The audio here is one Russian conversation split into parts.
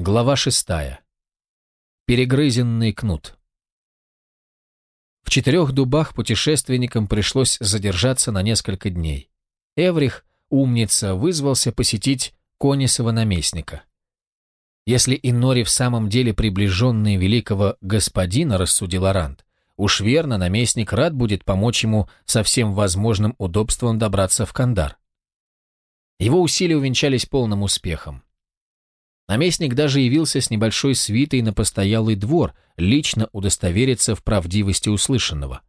Глава шестая. Перегрызенный кнут. В четырех дубах путешественникам пришлось задержаться на несколько дней. Эврих, умница, вызвался посетить Конисова наместника. Если и Нори в самом деле приближенный великого господина, рассудил Арант, уж верно, наместник рад будет помочь ему со всем возможным удобством добраться в Кандар. Его усилия увенчались полным успехом. Наместник даже явился с небольшой свитой на постоялый двор, лично удостовериться в правдивости услышанного.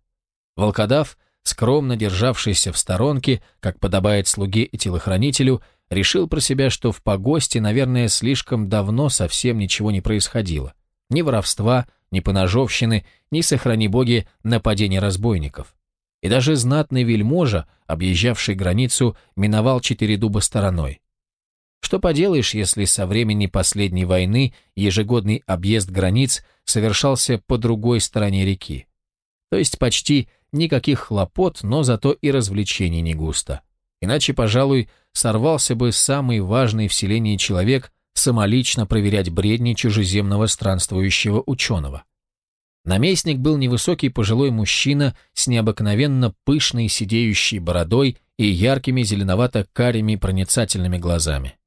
Волкодав, скромно державшийся в сторонке, как подобает слуге и телохранителю, решил про себя, что в погосте, наверное, слишком давно совсем ничего не происходило. Ни воровства, ни поножовщины, ни, сохрани боги, нападения разбойников. И даже знатный вельможа, объезжавший границу, миновал четыре дуба стороной. Что поделаешь, если со времени последней войны ежегодный объезд границ совершался по другой стороне реки? То есть почти никаких хлопот, но зато и развлечений не густо. Иначе, пожалуй, сорвался бы самый важный в селении человек самолично проверять бредни чужеземного странствующего ученого. Наместник был невысокий пожилой мужчина с необыкновенно пышной сидеющей бородой и яркими зеленовато-карими проницательными глазами.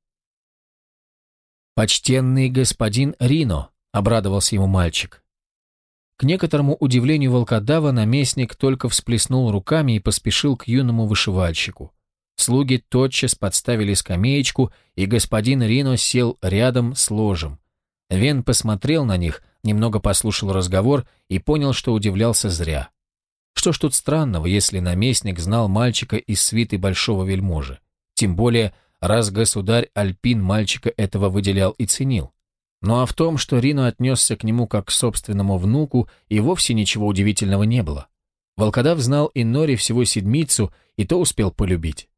«Почтенный господин Рино», — обрадовался ему мальчик. К некоторому удивлению волкодава наместник только всплеснул руками и поспешил к юному вышивальщику. Слуги тотчас подставили скамеечку, и господин Рино сел рядом с ложем. Вен посмотрел на них, немного послушал разговор и понял, что удивлялся зря. Что ж тут странного, если наместник знал мальчика из свиты большого вельможи? Тем более раз государь Альпин мальчика этого выделял и ценил. Ну а в том, что Рино отнесся к нему как к собственному внуку, и вовсе ничего удивительного не было. Волкодав знал и Нори всего седмицу, и то успел полюбить.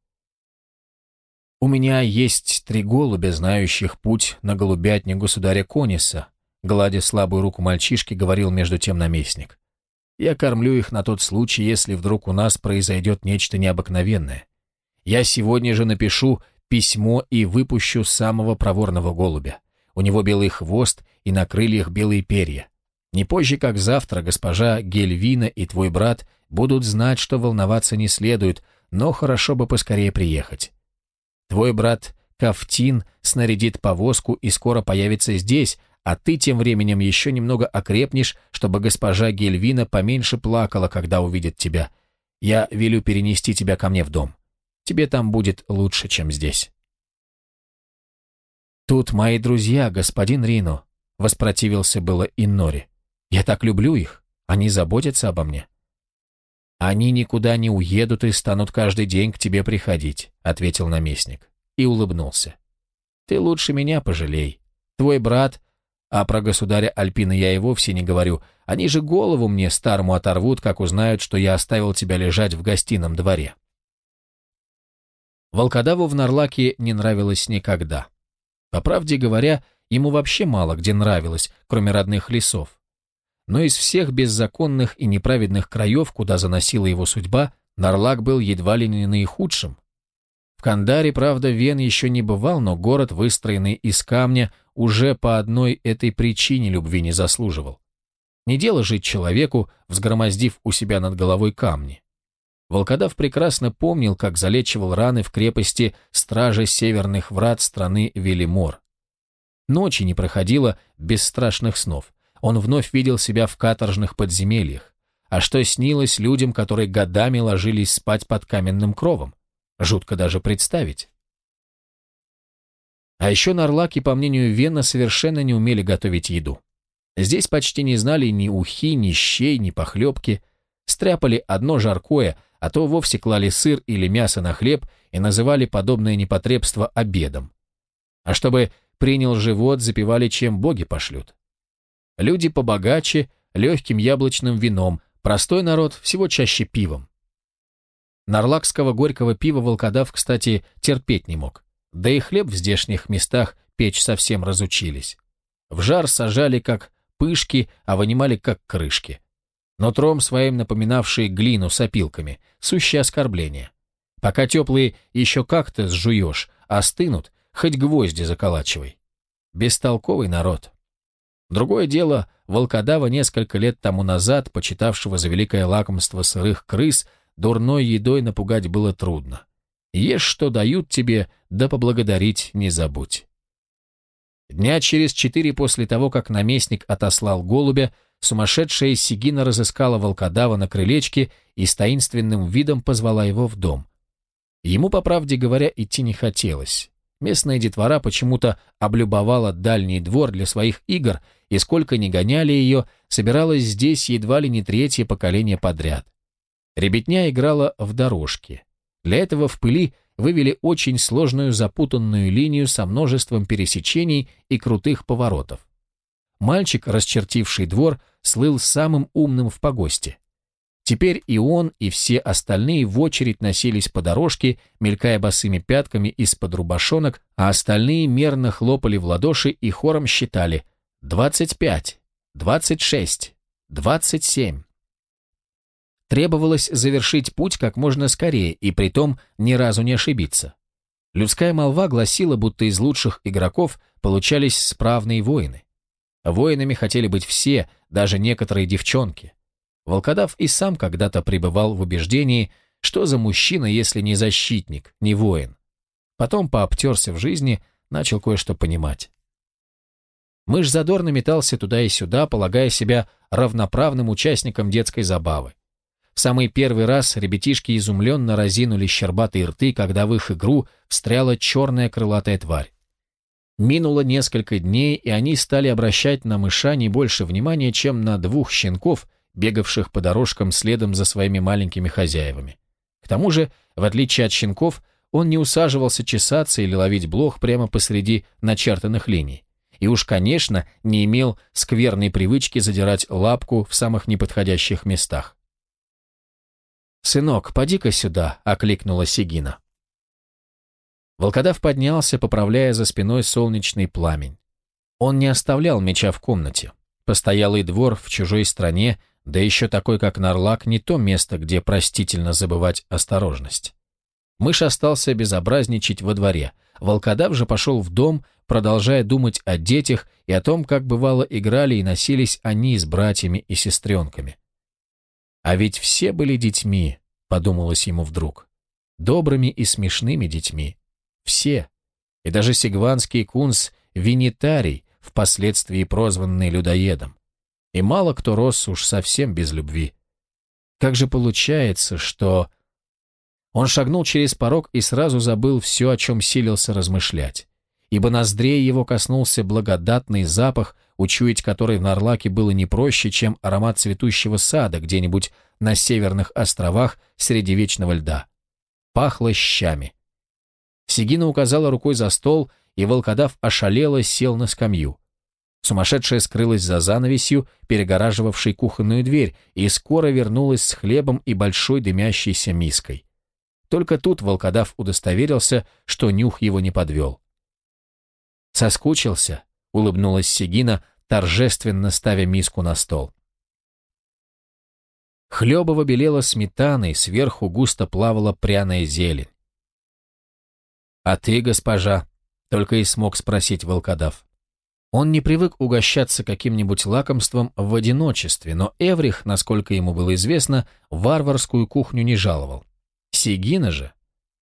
«У меня есть три голубя, знающих путь на голубятню государя Кониса», гладя слабую руку мальчишки, говорил между тем наместник. «Я кормлю их на тот случай, если вдруг у нас произойдет нечто необыкновенное. Я сегодня же напишу письмо и выпущу самого проворного голубя. У него белый хвост и на крыльях белые перья. Не позже, как завтра, госпожа Гельвина и твой брат будут знать, что волноваться не следует, но хорошо бы поскорее приехать. Твой брат Кафтин снарядит повозку и скоро появится здесь, а ты тем временем еще немного окрепнешь, чтобы госпожа Гельвина поменьше плакала, когда увидит тебя. Я велю перенести тебя ко мне в дом. Тебе там будет лучше, чем здесь. Тут мои друзья, господин Рино, воспротивился было Иннори. Я так люблю их, они заботятся обо мне. Они никуда не уедут и станут каждый день к тебе приходить, ответил наместник и улыбнулся. Ты лучше меня пожалей. Твой брат, а про государя Альпина я и вовсе не говорю, они же голову мне старому оторвут, как узнают, что я оставил тебя лежать в гостином дворе. Волкодаву в Нарлаке не нравилось никогда. По правде говоря, ему вообще мало где нравилось, кроме родных лесов. Но из всех беззаконных и неправедных краев, куда заносила его судьба, Нарлак был едва ли не наихудшим. В Кандаре, правда, Вен еще не бывал, но город, выстроенный из камня, уже по одной этой причине любви не заслуживал. Не дело жить человеку, взгромоздив у себя над головой камни. Волкодав прекрасно помнил, как залечивал раны в крепости стражи северных врат страны Велимор. Ночи не проходило без страшных снов. Он вновь видел себя в каторжных подземельях. А что снилось людям, которые годами ложились спать под каменным кровом? Жутко даже представить. А еще нарлаки, по мнению Вена, совершенно не умели готовить еду. Здесь почти не знали ни ухи, ни щей, ни похлебки. Стряпали одно жаркое, а то вовсе клали сыр или мясо на хлеб и называли подобное непотребство обедом. А чтобы принял живот, запивали чем боги пошлют. Люди побогаче, легким яблочным вином, простой народ всего чаще пивом. Нарлакского горького пива волкодав, кстати, терпеть не мог. Да и хлеб в здешних местах печь совсем разучились. В жар сажали как пышки, а вынимали как крышки нутром своим напоминавшие глину с опилками, сущее оскорбление. Пока теплые еще как-то сжуешь, а остынут, хоть гвозди заколачивай. Бестолковый народ. Другое дело, волкодава несколько лет тому назад, почитавшего за великое лакомство сырых крыс, дурной едой напугать было трудно. Ешь, что дают тебе, да поблагодарить не забудь. Дня через четыре после того, как наместник отослал голубя, сумасшедшая Сигина разыскала волкодава на крылечке и с таинственным видом позвала его в дом. Ему, по правде говоря, идти не хотелось. Местная детвора почему-то облюбовала дальний двор для своих игр, и сколько ни гоняли ее, собиралось здесь едва ли не третье поколение подряд. Ребятня играла в дорожки. Для этого в пыли вывели очень сложную запутанную линию со множеством пересечений и крутых поворотов. Мальчик, расчертивший двор, слыл самым умным в погосте. Теперь и он, и все остальные в очередь носились по дорожке, мелькая босыми пятками из-под рубашонок, а остальные мерно хлопали в ладоши и хором считали «двадцать пять», «двадцать шесть», «двадцать семь». Требовалось завершить путь как можно скорее и при том ни разу не ошибиться. Людская молва гласила, будто из лучших игроков получались справные воины. Воинами хотели быть все, даже некоторые девчонки. Волкодав и сам когда-то пребывал в убеждении, что за мужчина, если не защитник, не воин. Потом пообтерся в жизни, начал кое-что понимать. Мышь задорно метался туда и сюда, полагая себя равноправным участником детской забавы. В самый первый раз ребятишки изумленно разинули щербатые рты, когда в их игру встряла черная крылатая тварь. Минуло несколько дней, и они стали обращать на мыша не больше внимания, чем на двух щенков, бегавших по дорожкам следом за своими маленькими хозяевами. К тому же, в отличие от щенков, он не усаживался чесаться или ловить блох прямо посреди начертанных линий. И уж, конечно, не имел скверной привычки задирать лапку в самых неподходящих местах. «Сынок, поди-ка сюда», — окликнула Сигина. Волкодав поднялся, поправляя за спиной солнечный пламень. Он не оставлял меча в комнате. Постоялый двор в чужой стране, да еще такой, как Нарлак, не то место, где простительно забывать осторожность. Мышь остался безобразничать во дворе. Волкодав же пошел в дом, продолжая думать о детях и о том, как бывало играли и носились они с братьями и сестренками. А ведь все были детьми, подумалось ему вдруг. Добрыми и смешными детьми. Все. И даже сигванский кунс Винитарий, впоследствии прозванный людоедом. И мало кто рос уж совсем без любви. Как же получается, что... Он шагнул через порог и сразу забыл все, о чем силился размышлять, ибо ноздрей его коснулся благодатный запах, учуять который в Нарлаке было не проще, чем аромат цветущего сада где-нибудь на северных островах среди вечного льда. Пахло щами. Сигина указала рукой за стол, и волкодав ошалело сел на скамью. Сумасшедшая скрылась за занавесью, перегораживавшей кухонную дверь, и скоро вернулась с хлебом и большой дымящейся миской. Только тут волкодав удостоверился, что нюх его не подвел. «Соскучился?» улыбнулась Сегина, торжественно ставя миску на стол. Хлебово белела сметаной, сверху густо плавала пряная зелень. «А ты, госпожа?» — только и смог спросить волкодав. Он не привык угощаться каким-нибудь лакомством в одиночестве, но Эврих, насколько ему было известно, варварскую кухню не жаловал. Сигина же,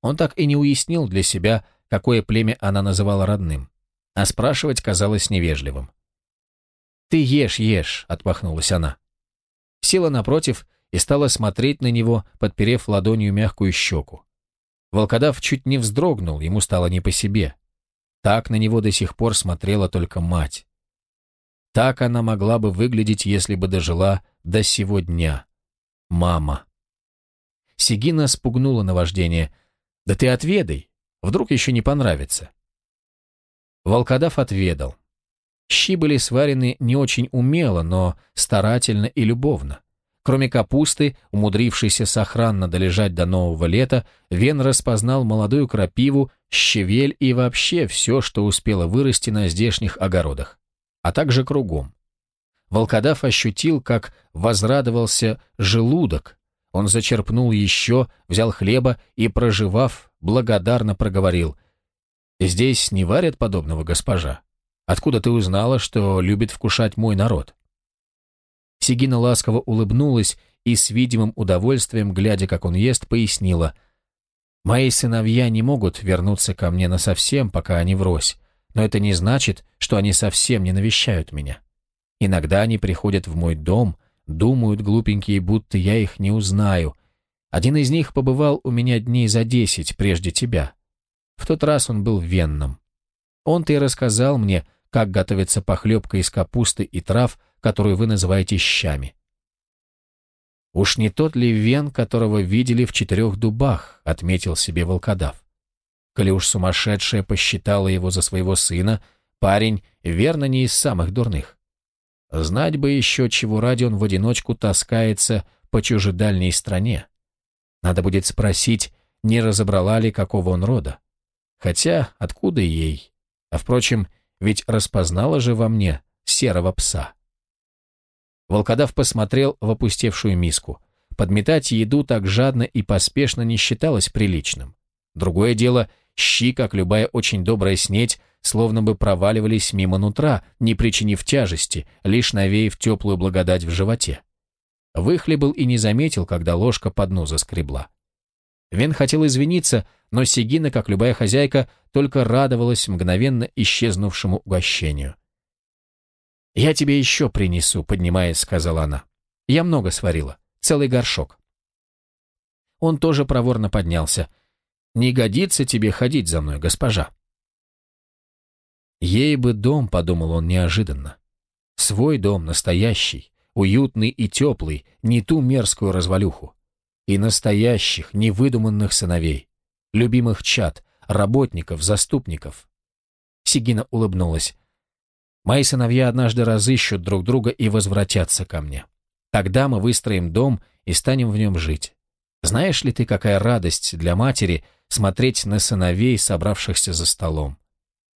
он так и не уяснил для себя, какое племя она называла родным а спрашивать казалось невежливым. «Ты ешь, ешь», — отмахнулась она. Села напротив и стала смотреть на него, подперев ладонью мягкую щеку. Волкодав чуть не вздрогнул, ему стало не по себе. Так на него до сих пор смотрела только мать. Так она могла бы выглядеть, если бы дожила до сего дня. Мама. Сигина спугнула наваждение. «Да ты отведай, вдруг еще не понравится». Волкодав отведал. Щи были сварены не очень умело, но старательно и любовно. Кроме капусты, умудрившейся сохранно долежать до нового лета, Вен распознал молодую крапиву, щавель и вообще все, что успело вырасти на здешних огородах, а также кругом. Волкодав ощутил, как возрадовался желудок. Он зачерпнул еще, взял хлеба и, проживав, благодарно проговорил – Здесь не варят подобного, госпожа. Откуда ты узнала, что любит вкушать мой народ?» Сигина ласково улыбнулась и с видимым удовольствием, глядя, как он ест, пояснила. «Мои сыновья не могут вернуться ко мне насовсем, пока они врозь, но это не значит, что они совсем не навещают меня. Иногда они приходят в мой дом, думают глупенькие, будто я их не узнаю. Один из них побывал у меня дней за десять прежде тебя. В тот раз он был венным. Он-то и рассказал мне, как готовится похлебка из капусты и трав, которую вы называете щами. «Уж не тот ли вен, которого видели в четырех дубах?» — отметил себе волкодав. Коли уж сумасшедшая посчитала его за своего сына, парень верно не из самых дурных. Знать бы еще, чего ради он в одиночку таскается по чужедальней стране. Надо будет спросить, не разобрала ли какого он рода. Хотя откуда ей? А впрочем, ведь распознала же во мне серого пса. Волкодав посмотрел в опустевшую миску. Подметать еду так жадно и поспешно не считалось приличным. Другое дело, щи, как любая очень добрая снеть, словно бы проваливались мимо нутра, не причинив тяжести, лишь навеяв теплую благодать в животе. Выхлебал и не заметил, когда ложка по дну заскребла. Вен хотел извиниться, но Сигина, как любая хозяйка, только радовалась мгновенно исчезнувшему угощению. «Я тебе еще принесу», — поднимаясь, сказала она. «Я много сварила. Целый горшок». Он тоже проворно поднялся. «Не годится тебе ходить за мной, госпожа». «Ей бы дом», — подумал он неожиданно. «Свой дом, настоящий, уютный и теплый, не ту мерзкую развалюху и настоящих, невыдуманных сыновей, любимых чад, работников, заступников. Сигина улыбнулась. «Мои сыновья однажды разыщут друг друга и возвратятся ко мне. Тогда мы выстроим дом и станем в нем жить. Знаешь ли ты, какая радость для матери смотреть на сыновей, собравшихся за столом?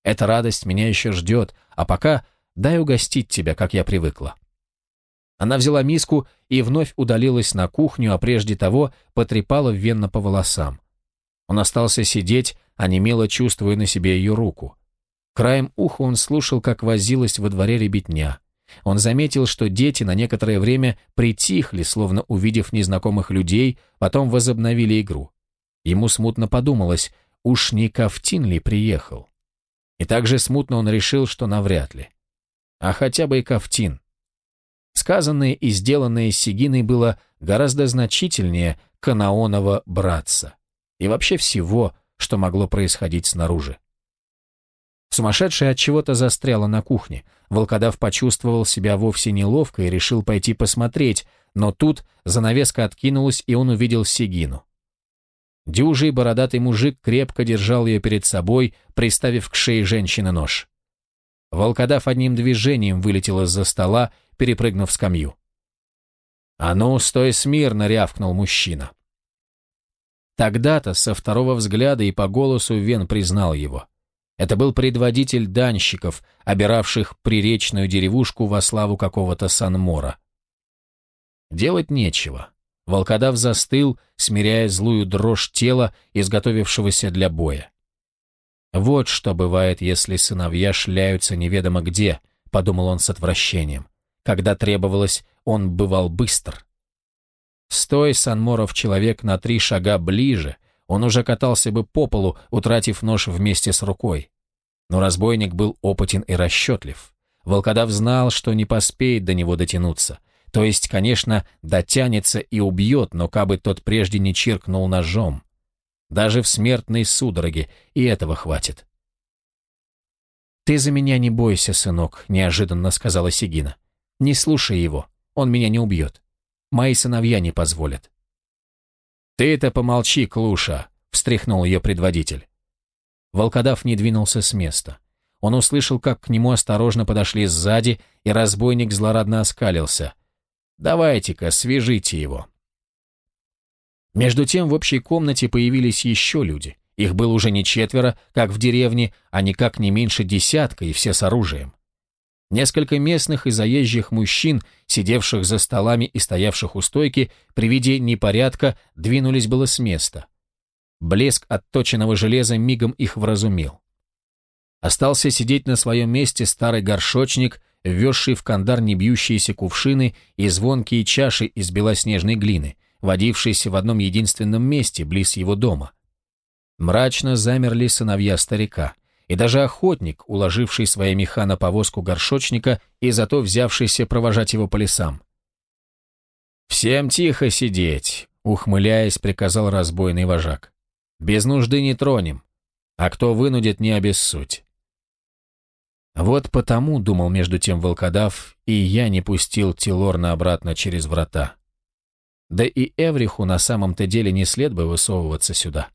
Эта радость меня еще ждет, а пока дай угостить тебя, как я привыкла». Она взяла миску и вновь удалилась на кухню, а прежде того потрепала Венна по волосам. Он остался сидеть, а онемело чувствуя на себе ее руку. Краем уха он слушал, как возилась во дворе ребятня. Он заметил, что дети на некоторое время притихли, словно увидев незнакомых людей, потом возобновили игру. Ему смутно подумалось, уж не Кафтин ли приехал? И также смутно он решил, что навряд ли. А хотя бы и Кафтин. Сказанное и сделанное Сигиной было гораздо значительнее Канаонова братца и вообще всего, что могло происходить снаружи. Сумасшедшая от чего-то застряла на кухне. Волкодав почувствовал себя вовсе неловко и решил пойти посмотреть, но тут занавеска откинулась, и он увидел Сигину. Дюжий бородатый мужик крепко держал ее перед собой, приставив к шее женщины нож. Волкодав одним движением вылетел из-за стола, перепрыгнув скамью. «А ну, стой смирно!» — рявкнул мужчина. Тогда-то со второго взгляда и по голосу Вен признал его. Это был предводитель данщиков, обиравших приречную деревушку во славу какого-то Санмора. Делать нечего. Волкодав застыл, смиряя злую дрожь тела, изготовившегося для боя. Вот что бывает, если сыновья шляются неведомо где, подумал он с отвращением. Когда требовалось, он бывал быстр. Стой, Санморов, человек на три шага ближе, он уже катался бы по полу, утратив нож вместе с рукой. Но разбойник был опытен и расчетлив. Волкодав знал, что не поспеет до него дотянуться. То есть, конечно, дотянется и убьет, но кабы тот прежде не чиркнул ножом. Даже в смертной судороге, и этого хватит. «Ты за меня не бойся, сынок», — неожиданно сказала Сигина. «Не слушай его, он меня не убьет. Мои сыновья не позволят». «Ты-то помолчи, Клуша», — встряхнул ее предводитель. Волкодав не двинулся с места. Он услышал, как к нему осторожно подошли сзади, и разбойник злорадно оскалился. «Давайте-ка, свяжите его». Между тем в общей комнате появились еще люди. Их было уже не четверо, как в деревне, а никак не меньше десятка, и все с оружием. Несколько местных и заезжих мужчин, сидевших за столами и стоявших у стойки, при виде непорядка двинулись было с места. Блеск отточенного железа мигом их вразумил. Остался сидеть на своем месте старый горшочник, везший в кандар небьющиеся кувшины и звонкие чаши из белоснежной глины, водившийся в одном единственном месте, близ его дома. Мрачно замерли сыновья старика, и даже охотник, уложивший свои меха на повозку горшочника и зато взявшийся провожать его по лесам. «Всем тихо сидеть», — ухмыляясь, приказал разбойный вожак. «Без нужды не тронем, а кто вынудит, не обессудь». «Вот потому, — думал между тем волкодав, — и я не пустил Тилорна обратно через врата. Да и Эвриху на самом-то деле не след бы высовываться сюда.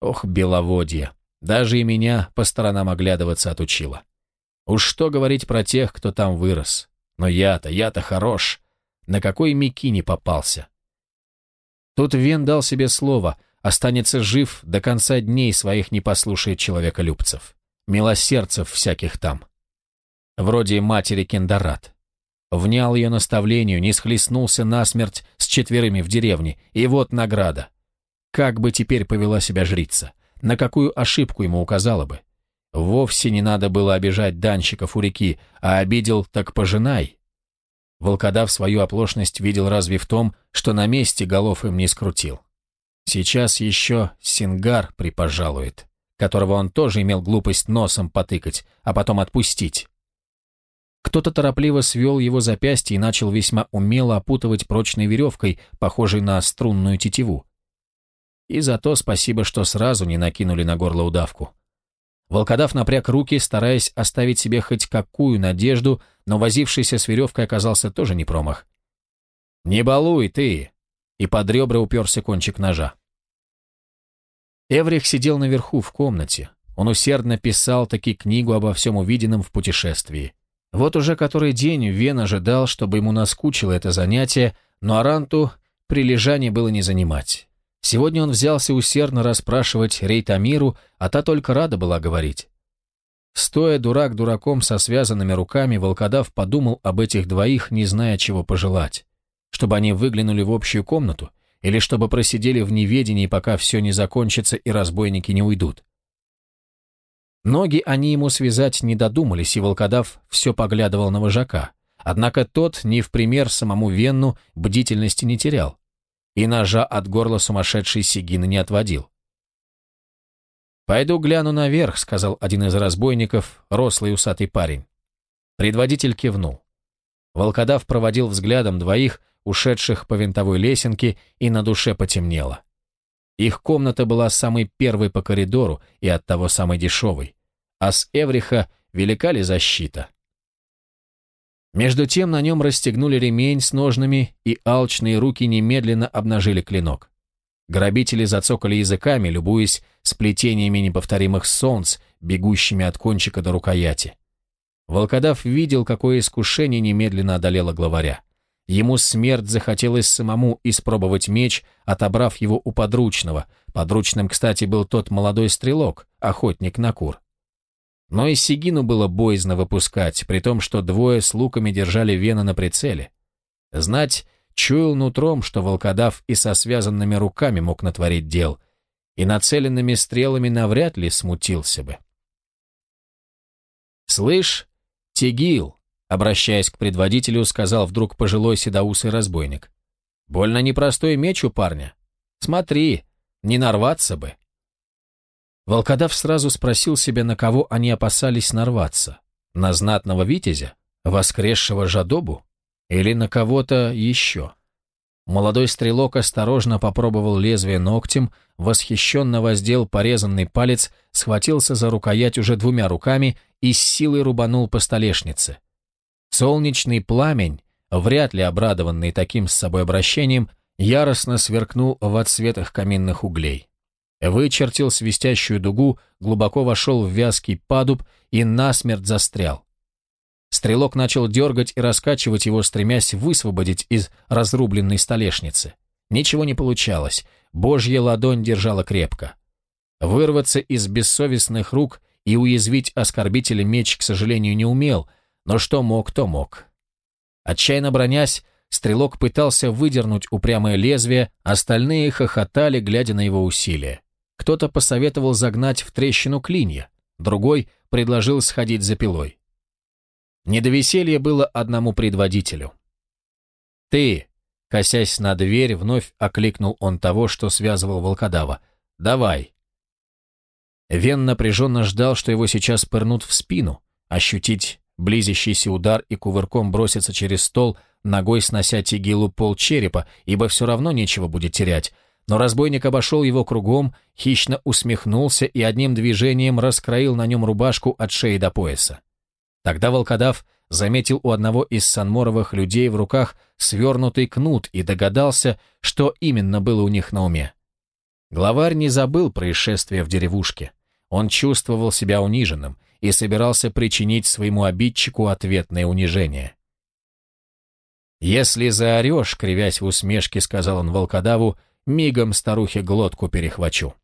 Ох, беловодье, даже и меня по сторонам оглядываться отучило. Уж что говорить про тех, кто там вырос. Но я-то, я-то хорош. На какой мики не попался? Тут Вен дал себе слово, останется жив до конца дней своих не послушает человеколюбцев, милосердцев всяких там. Вроде матери Кендарат. Внял ее наставлению, не схлестнулся насмерть четверыми в деревне, и вот награда. Как бы теперь повела себя жрица? На какую ошибку ему указала бы? Вовсе не надо было обижать данщиков у реки, а обидел так пожинай. Волкодав свою оплошность видел разве в том, что на месте голов им не скрутил. Сейчас еще Сингар припожалует, которого он тоже имел глупость носом потыкать, а потом отпустить. Кто-то торопливо свел его запястье и начал весьма умело опутывать прочной веревкой, похожей на струнную тетиву. И за то спасибо, что сразу не накинули на горло удавку. Волкодав напряг руки, стараясь оставить себе хоть какую надежду, но возившийся с веревкой оказался тоже не промах. «Не балуй ты!» И под ребра уперся кончик ножа. Эврих сидел наверху в комнате. Он усердно писал таки книгу обо всем увиденном в путешествии. Вот уже который день Вен ожидал, чтобы ему наскучило это занятие, но Аранту прилежание было не занимать. Сегодня он взялся усердно расспрашивать Рейтамиру, а та только рада была говорить. Стоя дурак дураком со связанными руками, волкодав подумал об этих двоих, не зная, чего пожелать. Чтобы они выглянули в общую комнату, или чтобы просидели в неведении, пока все не закончится и разбойники не уйдут. Ноги они ему связать не додумались, и волкодав все поглядывал на вожака. Однако тот, не в пример самому Венну, бдительности не терял. И ножа от горла сумасшедшей Сигины не отводил. «Пойду гляну наверх», — сказал один из разбойников, рослый усатый парень. Предводитель кивнул. Волкодав проводил взглядом двоих, ушедших по винтовой лесенке, и на душе потемнело. Их комната была самой первой по коридору и оттого самой дешевой. А с Эвриха велика ли защита? Между тем на нем расстегнули ремень с ножными, и алчные руки немедленно обнажили клинок. Грабители зацокали языками, любуясь сплетениями неповторимых солнц, бегущими от кончика до рукояти. Волкодав видел, какое искушение немедленно одолело главаря. Ему смерть захотелось самому испробовать меч, отобрав его у подручного. Подручным, кстати, был тот молодой стрелок, охотник на кур. Но и Сигину было боязно выпускать, при том, что двое с луками держали вена на прицеле. Знать, чуял нутром, что волкодав и со связанными руками мог натворить дел, и нацеленными стрелами навряд ли смутился бы. «Слышь, Тигил!» Обращаясь к предводителю, сказал вдруг пожилой седоусый разбойник. «Больно непростой меч у парня. Смотри, не нарваться бы». Волкодав сразу спросил себя, на кого они опасались нарваться. На знатного витязя? Воскресшего жадобу? Или на кого-то еще? Молодой стрелок осторожно попробовал лезвие ногтем, восхищенно воздел порезанный палец, схватился за рукоять уже двумя руками и с силой рубанул по столешнице. Солнечный пламень, вряд ли обрадованный таким с собой обращением, яростно сверкнул в отсветах каминных углей. Вычертил свистящую дугу, глубоко вошел в вязкий падуб и насмерть застрял. Стрелок начал дергать и раскачивать его, стремясь высвободить из разрубленной столешницы. Ничего не получалось, божья ладонь держала крепко. Вырваться из бессовестных рук и уязвить оскорбителя меч, к сожалению, не умел — но что мог, то мог. Отчаянно бронясь, стрелок пытался выдернуть упрямое лезвие, остальные хохотали, глядя на его усилия. Кто-то посоветовал загнать в трещину клинья, другой предложил сходить за пилой. Недовеселье было одному предводителю. «Ты!» — косясь на дверь, вновь окликнул он того, что связывал волкодава. «Давай!» Вен напряженно ждал, что его сейчас пырнут в спину, ощутить Близящийся удар и кувырком броситься через стол, ногой снося тигилу пол черепа, ибо все равно нечего будет терять. Но разбойник обошел его кругом, хищно усмехнулся и одним движением раскроил на нем рубашку от шеи до пояса. Тогда волкодав заметил у одного из санморовых людей в руках свернутый кнут и догадался, что именно было у них на уме. Главарь не забыл происшествия в деревушке. Он чувствовал себя униженным, и собирался причинить своему обидчику ответное унижение. «Если заорешь», — кривясь в усмешке, сказал он волкодаву, «мигом старухе глотку перехвачу».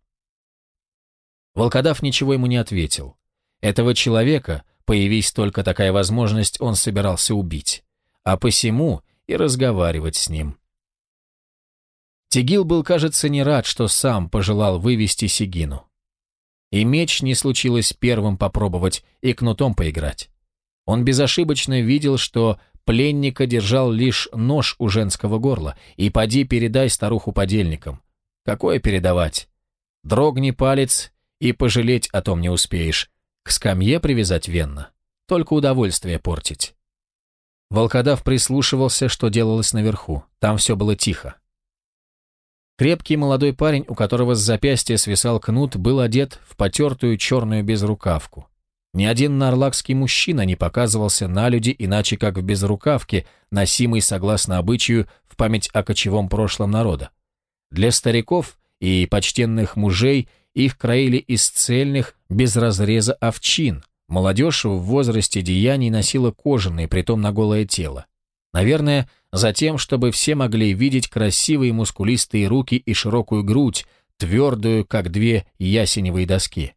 Волкодав ничего ему не ответил. Этого человека, появись только такая возможность, он собирался убить, а посему и разговаривать с ним. Тигил был, кажется, не рад, что сам пожелал вывести Сигину. И меч не случилось первым попробовать и кнутом поиграть. Он безошибочно видел, что пленника держал лишь нож у женского горла, и поди передай старуху подельникам. Какое передавать? Дрогни палец, и пожалеть о том не успеешь. К скамье привязать венно. Только удовольствие портить. Волкодав прислушивался, что делалось наверху. Там все было тихо. Крепкий молодой парень, у которого с запястья свисал кнут, был одет в потертую черную безрукавку. Ни один нарлакский мужчина не показывался на люди иначе, как в безрукавке, носимой, согласно обычаю, в память о кочевом прошлом народа. Для стариков и почтенных мужей их краили из цельных, без разреза овчин. Молодежь в возрасте деяний носила кожаные, притом на голое тело. Наверное, за тем, чтобы все могли видеть красивые мускулистые руки и широкую грудь, твердую, как две ясеневые доски.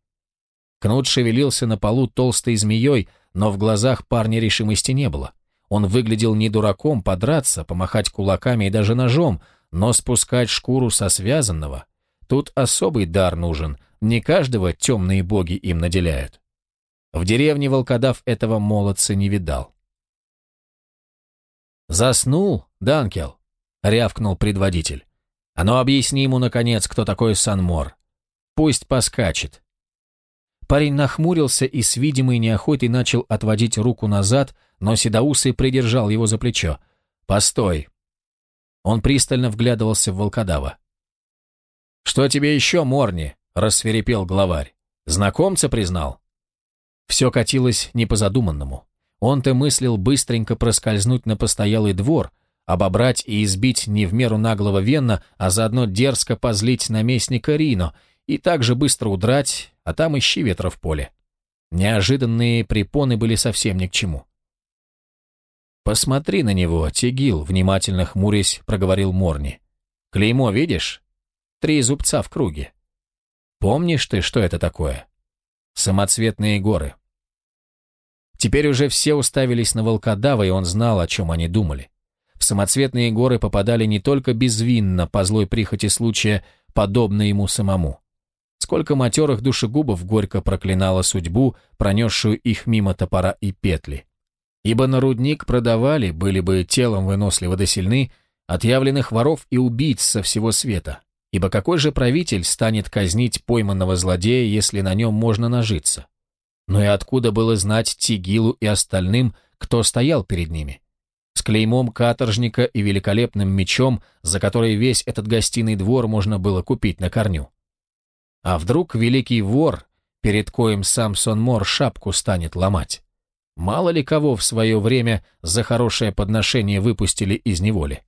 Кнут шевелился на полу толстой змеей, но в глазах парня решимости не было. Он выглядел не дураком подраться, помахать кулаками и даже ножом, но спускать шкуру со связанного. Тут особый дар нужен, не каждого темные боги им наделяют. В деревне волкодав этого молодца не видал. «Заснул, Данкел?» — рявкнул предводитель. «А ну объясни ему, наконец, кто такой Санмор. Пусть поскачет». Парень нахмурился и с видимой неохотой начал отводить руку назад, но Седоусый придержал его за плечо. «Постой!» Он пристально вглядывался в волкодава. «Что тебе еще, Морни?» — рассверепел главарь. «Знакомца признал?» Все катилось не по задуманному. Он-то мыслил быстренько проскользнуть на постоялый двор, обобрать и избить не в меру наглого Венна, а заодно дерзко позлить наместника Рино, и так же быстро удрать, а там ищи ветра в поле. Неожиданные препоны были совсем ни к чему. «Посмотри на него, Тигил», — внимательно хмурясь проговорил Морни. «Клеймо видишь? Три зубца в круге. Помнишь ты, что это такое? Самоцветные горы. Теперь уже все уставились на волкодава, и он знал, о чем они думали. В самоцветные горы попадали не только безвинно, по злой прихоти случая, подобно ему самому. Сколько матерых душегубов горько проклинала судьбу, пронесшую их мимо топора и петли. Ибо на рудник продавали, были бы телом выносливо до сильны, отъявленных воров и убийц со всего света. Ибо какой же правитель станет казнить пойманного злодея, если на нем можно нажиться? Но и откуда было знать Тигилу и остальным, кто стоял перед ними? С клеймом каторжника и великолепным мечом, за который весь этот гостиный двор можно было купить на корню. А вдруг великий вор, перед коем Самсон Мор шапку станет ломать? Мало ли кого в свое время за хорошее подношение выпустили из неволи.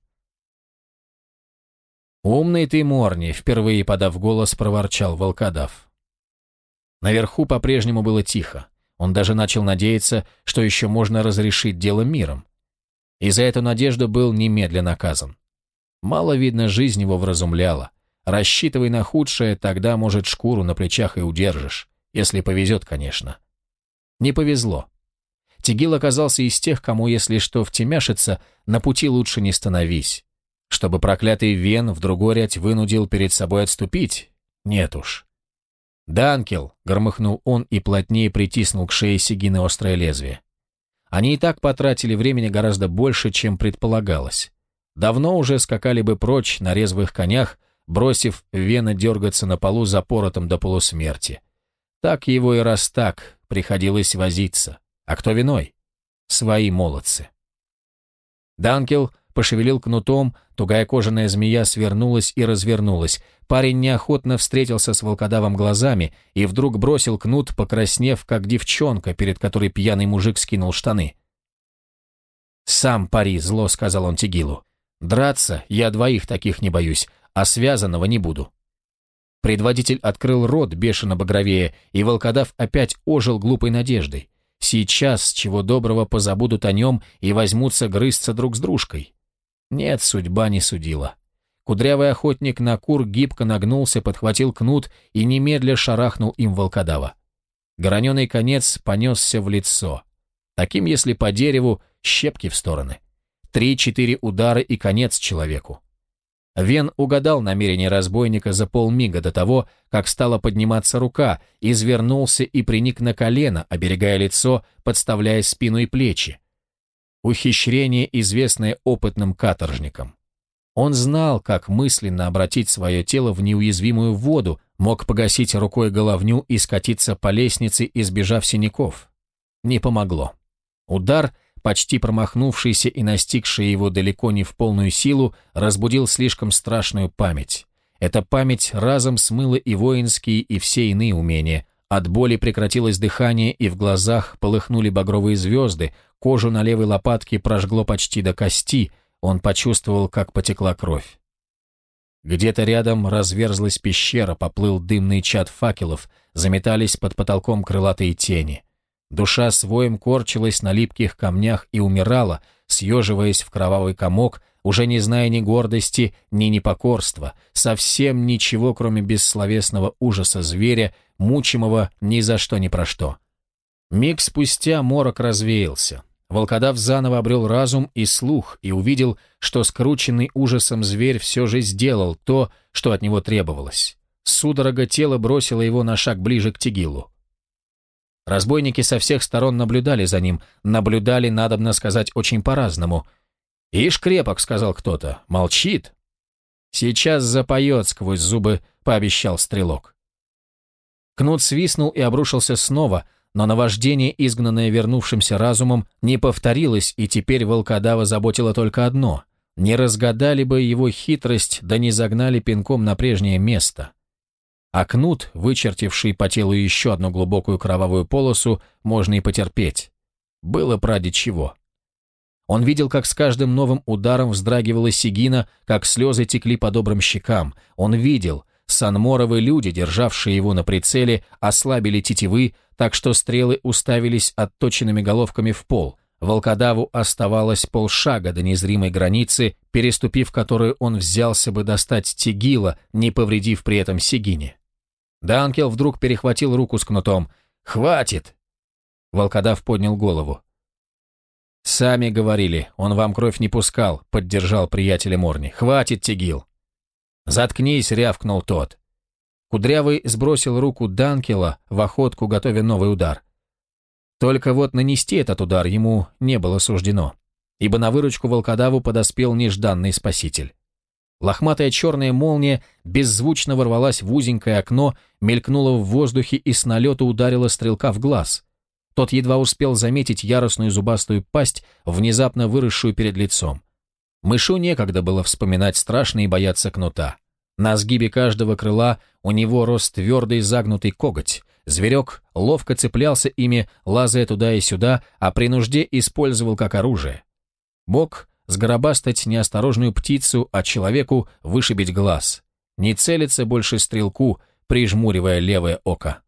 «Умный ты, Морни!» — впервые подав голос, проворчал волкодав. Наверху по-прежнему было тихо. Он даже начал надеяться, что еще можно разрешить дело миром. И за эту надежду был немедленно наказан. Мало, видно, жизнь его вразумляла. Рассчитывай на худшее, тогда, может, шкуру на плечах и удержишь. Если повезет, конечно. Не повезло. Тигил оказался из тех, кому, если что, втемяшится, на пути лучше не становись. Чтобы проклятый Вен в другой ряд вынудил перед собой отступить? Нет уж. Данкел, громыхнул он и плотнее притиснул к шее Сигины острое лезвие. Они и так потратили времени гораздо больше, чем предполагалось. Давно уже скакали бы прочь на резвых конях, бросив Вена дергаться на полу запоротом до полусмерти. Так его и раз так приходилось возиться. А кто виной? Свои молодцы. Данкел пошевелил кнутом, тугая кожаная змея свернулась и развернулась. Парень неохотно встретился с волкодавом глазами и вдруг бросил кнут, покраснев, как девчонка, перед которой пьяный мужик скинул штаны. «Сам пари», — зло сказал он Тигилу. «Драться я двоих таких не боюсь, а связанного не буду». Предводитель открыл рот бешено багровее, и волкодав опять ожил глупой надеждой. Сейчас, чего доброго, позабудут о нем и возьмутся грызться друг с дружкой. Нет, судьба не судила. Кудрявый охотник на кур гибко нагнулся, подхватил кнут и немедля шарахнул им волкодава. Граненый конец понесся в лицо. Таким, если по дереву, щепки в стороны. Три-четыре удара и конец человеку. Вен угадал намерение разбойника за полмига до того, как стала подниматься рука, извернулся и приник на колено, оберегая лицо, подставляя спину и плечи. Ухищрение, известное опытным каторжникам. Он знал, как мысленно обратить свое тело в неуязвимую воду, мог погасить рукой головню и скатиться по лестнице, избежав синяков. Не помогло. Удар, почти промахнувшийся и настигший его далеко не в полную силу, разбудил слишком страшную память. Эта память разом смыла и воинские, и все иные умения. От боли прекратилось дыхание, и в глазах полыхнули багровые звезды, кожу на левой лопатке прожгло почти до кости, он почувствовал, как потекла кровь. Где-то рядом разверзлась пещера, поплыл дымный чад факелов, заметались под потолком крылатые тени. Душа с корчилась на липких камнях и умирала, съеживаясь в кровавый комок, уже не зная ни гордости, ни непокорства, совсем ничего, кроме бессловесного ужаса зверя, мучимого ни за что ни про что. Миг спустя морок развеялся. Волкодав заново обрел разум и слух и увидел, что скрученный ужасом зверь все же сделал то, что от него требовалось. Судорога тела бросила его на шаг ближе к Тигилу. Разбойники со всех сторон наблюдали за ним, наблюдали, надобно сказать, очень по-разному. «Ишь, крепок», — сказал кто-то, — «молчит». «Сейчас запоет сквозь зубы», — пообещал стрелок. Кнут свистнул и обрушился снова, но наваждение, изгнанное вернувшимся разумом, не повторилось, и теперь волкодава заботило только одно — не разгадали бы его хитрость, да не загнали пинком на прежнее место. А кнут, вычертивший по телу еще одну глубокую кровавую полосу, можно и потерпеть. Было пради чего. Он видел, как с каждым новым ударом вздрагивала Сигина, как слезы текли по добрым щекам. Он видел, санморовые люди, державшие его на прицеле, ослабили тетивы, так что стрелы уставились отточенными головками в пол. Волкодаву оставалось полшага до незримой границы, переступив которую он взялся бы достать Тигила, не повредив при этом Сигине. Данкел вдруг перехватил руку с кнутом. «Хватит!» Волкодав поднял голову. «Сами говорили, он вам кровь не пускал», — поддержал приятеля Морни. «Хватит, Тигил!» «Заткнись!» — рявкнул тот. Кудрявый сбросил руку Данкела в охотку, готовя новый удар. Только вот нанести этот удар ему не было суждено, ибо на выручку волкодаву подоспел нежданный спаситель. Лохматая черная молния беззвучно ворвалась в узенькое окно, мелькнула в воздухе и с налета ударила стрелка в глаз. Тот едва успел заметить яростную зубастую пасть, внезапно выросшую перед лицом. Мышу некогда было вспоминать страшно и бояться кнута. На сгибе каждого крыла у него рос твердый загнутый коготь. Зверек ловко цеплялся ими, лазая туда и сюда, а при нужде использовал как оружие. Бог сгробастать неосторожную птицу, а человеку вышибить глаз. Не целится больше стрелку, прижмуривая левое око.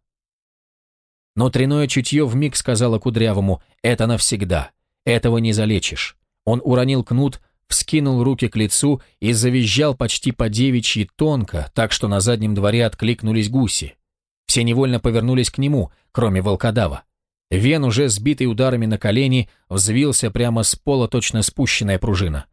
Но тряное чутье вмиг сказала Кудрявому «Это навсегда. Этого не залечишь». Он уронил кнут, вскинул руки к лицу и завизжал почти по девичьи тонко, так что на заднем дворе откликнулись гуси. Все невольно повернулись к нему, кроме волкодава. Вен, уже сбитый ударами на колени, взвился прямо с пола точно спущенная пружина.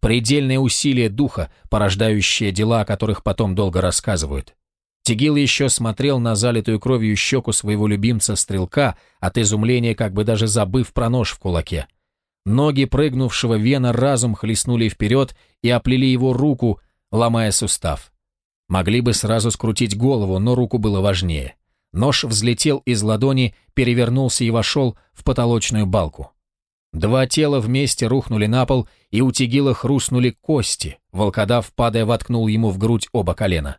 Предельное усилие духа, порождающее дела, о которых потом долго рассказывают. Тигил еще смотрел на залитую кровью щеку своего любимца-стрелка, от изумления как бы даже забыв про нож в кулаке. Ноги прыгнувшего вена разум хлестнули вперед и оплели его руку, ломая сустав. Могли бы сразу скрутить голову, но руку было важнее. Нож взлетел из ладони, перевернулся и вошел в потолочную балку. Два тела вместе рухнули на пол, и у Тигила хрустнули кости, волкодав, падая, воткнул ему в грудь оба колена.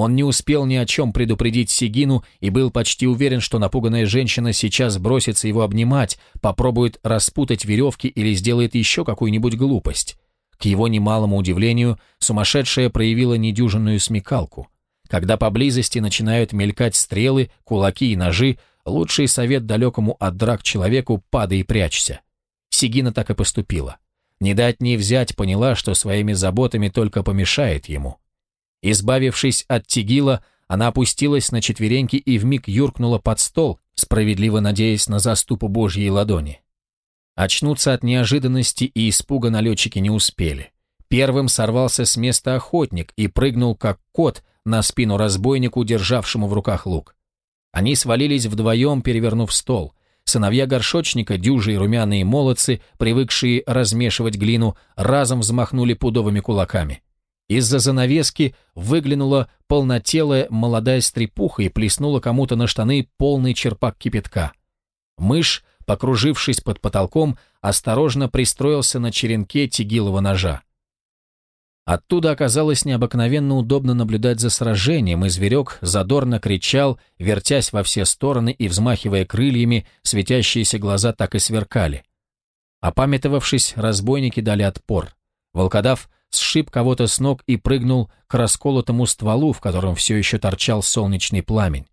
Он не успел ни о чем предупредить Сигину и был почти уверен, что напуганная женщина сейчас бросится его обнимать, попробует распутать веревки или сделает еще какую-нибудь глупость. К его немалому удивлению, сумасшедшая проявила недюжинную смекалку. Когда поблизости начинают мелькать стрелы, кулаки и ножи, лучший совет далекому от драк человеку – падай и прячься. Сигина так и поступила. Не дать не взять поняла, что своими заботами только помешает ему. Избавившись от тигила, она опустилась на четвереньки и вмиг юркнула под стол, справедливо надеясь на заступу Божьей ладони. Очнуться от неожиданности и испуга налетчики не успели. Первым сорвался с места охотник и прыгнул, как кот, на спину разбойнику, державшему в руках лук. Они свалились вдвоем, перевернув стол. Сыновья горшочника, дюжи и румяные молодцы, привыкшие размешивать глину, разом взмахнули пудовыми кулаками. Из-за занавески выглянула полнотелая молодая стрепуха и плеснула кому-то на штаны полный черпак кипятка. Мышь, покружившись под потолком, осторожно пристроился на черенке тигилового ножа. Оттуда оказалось необыкновенно удобно наблюдать за сражением, и зверек задорно кричал, вертясь во все стороны и взмахивая крыльями, светящиеся глаза так и сверкали. Опамятовавшись, разбойники дали отпор. Волкодав сшиб кого-то с ног и прыгнул к расколотому стволу, в котором все еще торчал солнечный пламень.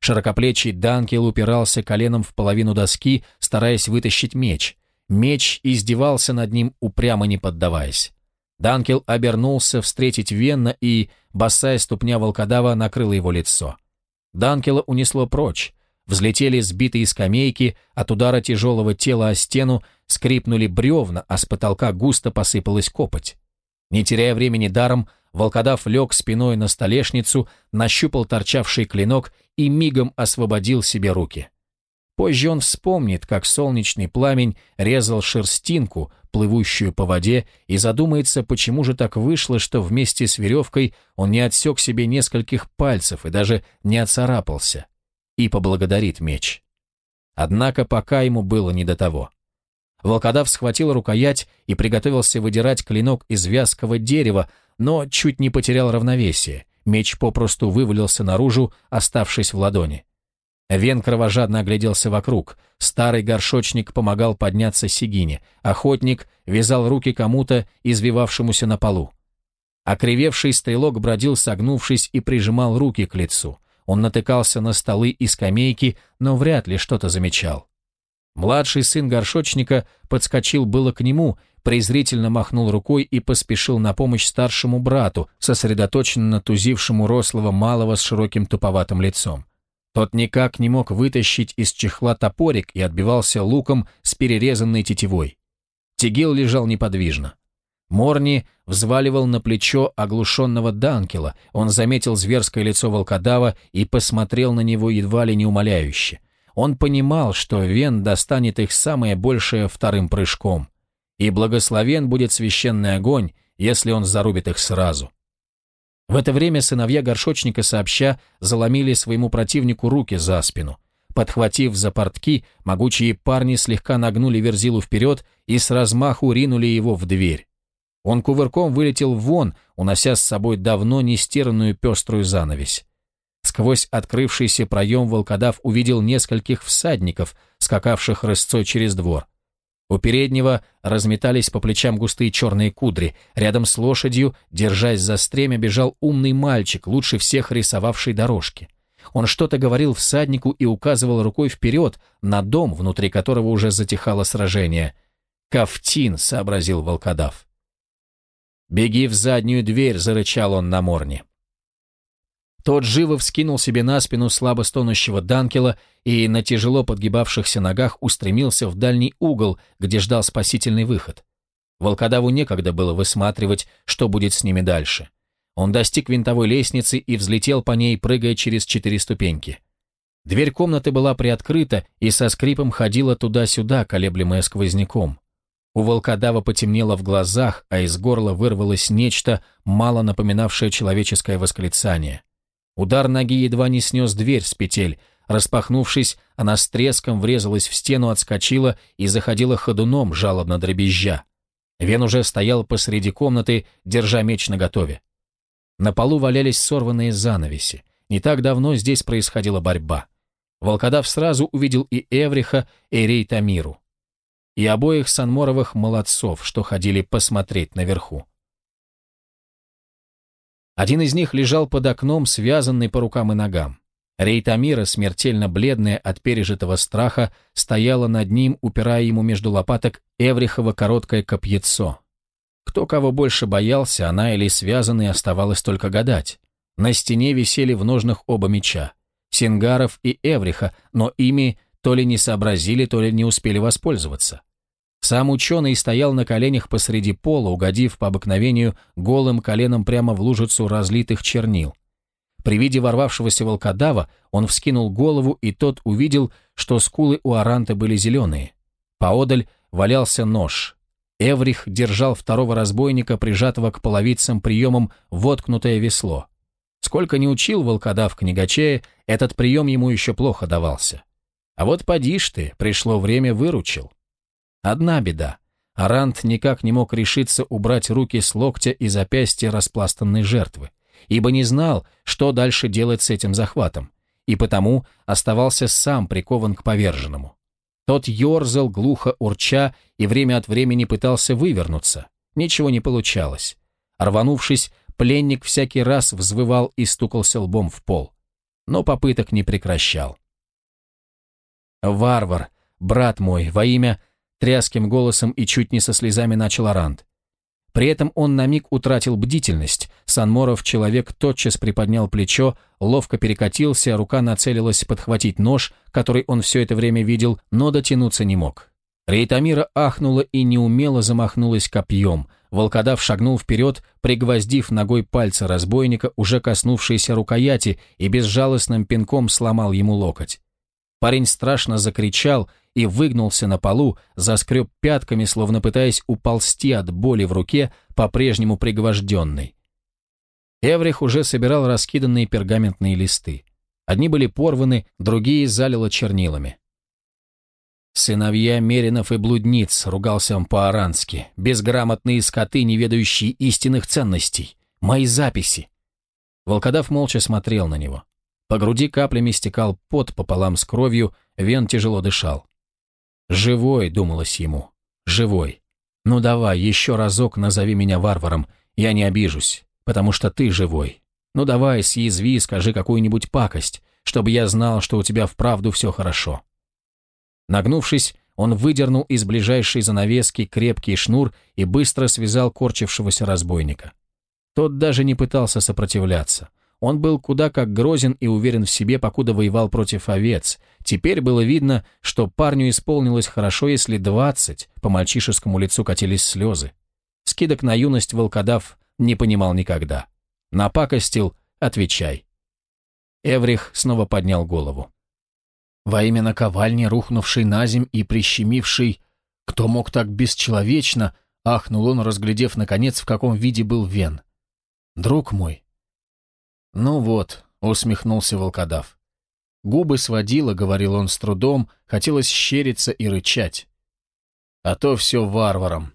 Широкоплечий Данкел упирался коленом в половину доски, стараясь вытащить меч. Меч издевался над ним, упрямо не поддаваясь. Данкел обернулся встретить Венна, и босая ступня волкодава накрыла его лицо. Данкела унесло прочь. Взлетели сбитые скамейки, от удара тяжелого тела о стену скрипнули бревна, а с потолка густо посыпалась копоть. Не теряя времени даром, волкодав лег спиной на столешницу, нащупал торчавший клинок и мигом освободил себе руки. Позже он вспомнит, как солнечный пламень резал шерстинку, плывущую по воде, и задумается, почему же так вышло, что вместе с веревкой он не отсек себе нескольких пальцев и даже не оцарапался, и поблагодарит меч. Однако пока ему было не до того. Волкодав схватил рукоять и приготовился выдирать клинок из вязкого дерева, но чуть не потерял равновесие. Меч попросту вывалился наружу, оставшись в ладони. Вен кровожадно огляделся вокруг. Старый горшочник помогал подняться Сигине. Охотник вязал руки кому-то, извивавшемуся на полу. Окривевший стрелок бродил, согнувшись, и прижимал руки к лицу. Он натыкался на столы и скамейки, но вряд ли что-то замечал. Младший сын горшочника подскочил было к нему, презрительно махнул рукой и поспешил на помощь старшему брату, сосредоточенно тузившему рослого малого с широким туповатым лицом. Тот никак не мог вытащить из чехла топорик и отбивался луком с перерезанной тетивой. Тигил лежал неподвижно. Морни взваливал на плечо оглушенного Данкела, он заметил зверское лицо волкодава и посмотрел на него едва ли не умоляюще – он понимал, что Вен достанет их самое большее вторым прыжком. И благословен будет священный огонь, если он зарубит их сразу. В это время сыновья горшочника сообща заломили своему противнику руки за спину. Подхватив за портки, могучие парни слегка нагнули Верзилу вперед и с размаху ринули его в дверь. Он кувырком вылетел вон, унося с собой давно нестеранную пеструю занавесь. Сквозь открывшийся проем волкодав увидел нескольких всадников, скакавших рысцой через двор. У переднего разметались по плечам густые черные кудри. Рядом с лошадью, держась за стремя, бежал умный мальчик, лучше всех рисовавший дорожки. Он что-то говорил всаднику и указывал рукой вперед, на дом, внутри которого уже затихало сражение. «Кафтин!» — сообразил волкодав. «Беги в заднюю дверь!» — зарычал он на морне. Тот живо вскинул себе на спину слабо стонущего Данкела и на тяжело подгибавшихся ногах устремился в дальний угол, где ждал спасительный выход. Волкодаву некогда было высматривать, что будет с ними дальше. Он достиг винтовой лестницы и взлетел по ней, прыгая через четыре ступеньки. Дверь комнаты была приоткрыта и со скрипом ходила туда-сюда, колеблемая сквозняком. У волкодава потемнело в глазах, а из горла вырвалось нечто, мало напоминавшее человеческое восклицание. Удар ноги едва не снес дверь с петель. Распахнувшись, она с треском врезалась в стену, отскочила и заходила ходуном, жалобно дребезжа. Вен уже стоял посреди комнаты, держа меч наготове. На полу валялись сорванные занавеси. Не так давно здесь происходила борьба. Волкодав сразу увидел и Эвриха, и Рейтамиру, И обоих Санморовых молодцов, что ходили посмотреть наверху. Один из них лежал под окном, связанный по рукам и ногам. Рейтамира, смертельно бледная от пережитого страха, стояла над ним, упирая ему между лопаток Эврихова короткое копьецо. Кто кого больше боялся, она или связанный, оставалось только гадать. На стене висели в ножнах оба меча. Сингаров и Эвриха, но ими то ли не сообразили, то ли не успели воспользоваться. Сам ученый стоял на коленях посреди пола, угодив по обыкновению голым коленом прямо в лужицу разлитых чернил. При виде ворвавшегося волкодава он вскинул голову, и тот увидел, что скулы у Аранта были зеленые. Поодаль валялся нож. Эврих держал второго разбойника, прижатого к половицам приемом воткнутое весло. Сколько не учил волкодав книгачея, этот прием ему еще плохо давался. А вот поди ты, пришло время, выручил. Одна беда. Арант никак не мог решиться убрать руки с локтя и запястья распластанной жертвы, ибо не знал, что дальше делать с этим захватом, и потому оставался сам прикован к поверженному. Тот ерзал, глухо урча, и время от времени пытался вывернуться. Ничего не получалось. Рванувшись, пленник всякий раз взвывал и стукался лбом в пол. Но попыток не прекращал. «Варвар, брат мой, во имя тряским голосом и чуть не со слезами начал Арант. При этом он на миг утратил бдительность. Санморов человек тотчас приподнял плечо, ловко перекатился, рука нацелилась подхватить нож, который он все это время видел, но дотянуться не мог. Рейтамира ахнула и неумело замахнулась копьем. Волкодав шагнул вперед, пригвоздив ногой пальцы разбойника, уже коснувшейся рукояти, и безжалостным пинком сломал ему локоть. Парень страшно закричал и выгнулся на полу, заскреб пятками, словно пытаясь уползти от боли в руке, по-прежнему пригвожденной. Эврих уже собирал раскиданные пергаментные листы. Одни были порваны, другие залило чернилами. «Сыновья Меринов и блудниц», — ругался он по-арански, «безграмотные скоты, не ведающие истинных ценностей. Мои записи». Волкодав молча смотрел на него. По груди каплями стекал пот пополам с кровью, Вен тяжело дышал. «Живой», — думалось ему, — «живой». «Ну давай, еще разок назови меня варваром, я не обижусь, потому что ты живой. Ну давай, съязви, скажи какую-нибудь пакость, чтобы я знал, что у тебя вправду все хорошо». Нагнувшись, он выдернул из ближайшей занавески крепкий шнур и быстро связал корчившегося разбойника. Тот даже не пытался сопротивляться — он был куда как грозен и уверен в себе, покуда воевал против овец. Теперь было видно, что парню исполнилось хорошо, если двадцать, по мальчишескому лицу катились слезы. Скидок на юность волкодав не понимал никогда. Напакостил — отвечай. Эврих снова поднял голову. Во имя наковальни, рухнувшей на земь и прищемившей, кто мог так бесчеловечно, ахнул он, разглядев, наконец, в каком виде был Вен. «Друг мой, «Ну вот», — усмехнулся волкодав. Губы сводило, — говорил он с трудом, — хотелось щериться и рычать. А то все варваром.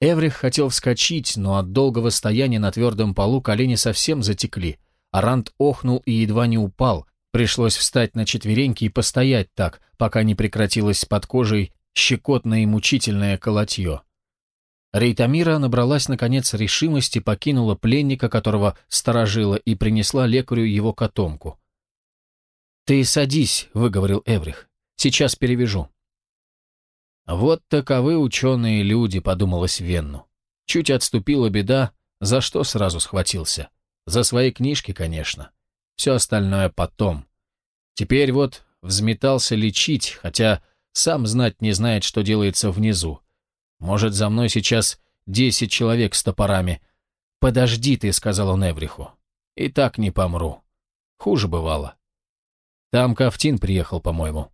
Эврих хотел вскочить, но от долгого стояния на твердом полу колени совсем затекли. Арант охнул и едва не упал. Пришлось встать на четвереньки и постоять так, пока не прекратилось под кожей щекотное и мучительное колотье. Рейтамира набралась, наконец, решимости, покинула пленника, которого сторожила, и принесла лекарю его котомку. «Ты садись», — выговорил Эврих. «Сейчас перевяжу». «Вот таковы ученые люди», — подумалось Венну. Чуть отступила беда, за что сразу схватился. За свои книжки, конечно. Все остальное потом. Теперь вот взметался лечить, хотя сам знать не знает, что делается внизу. Может, за мной сейчас десять человек с топорами. «Подожди ты», — сказал он Эвриху. «И так не помру. Хуже бывало. Там Кафтин приехал, по-моему».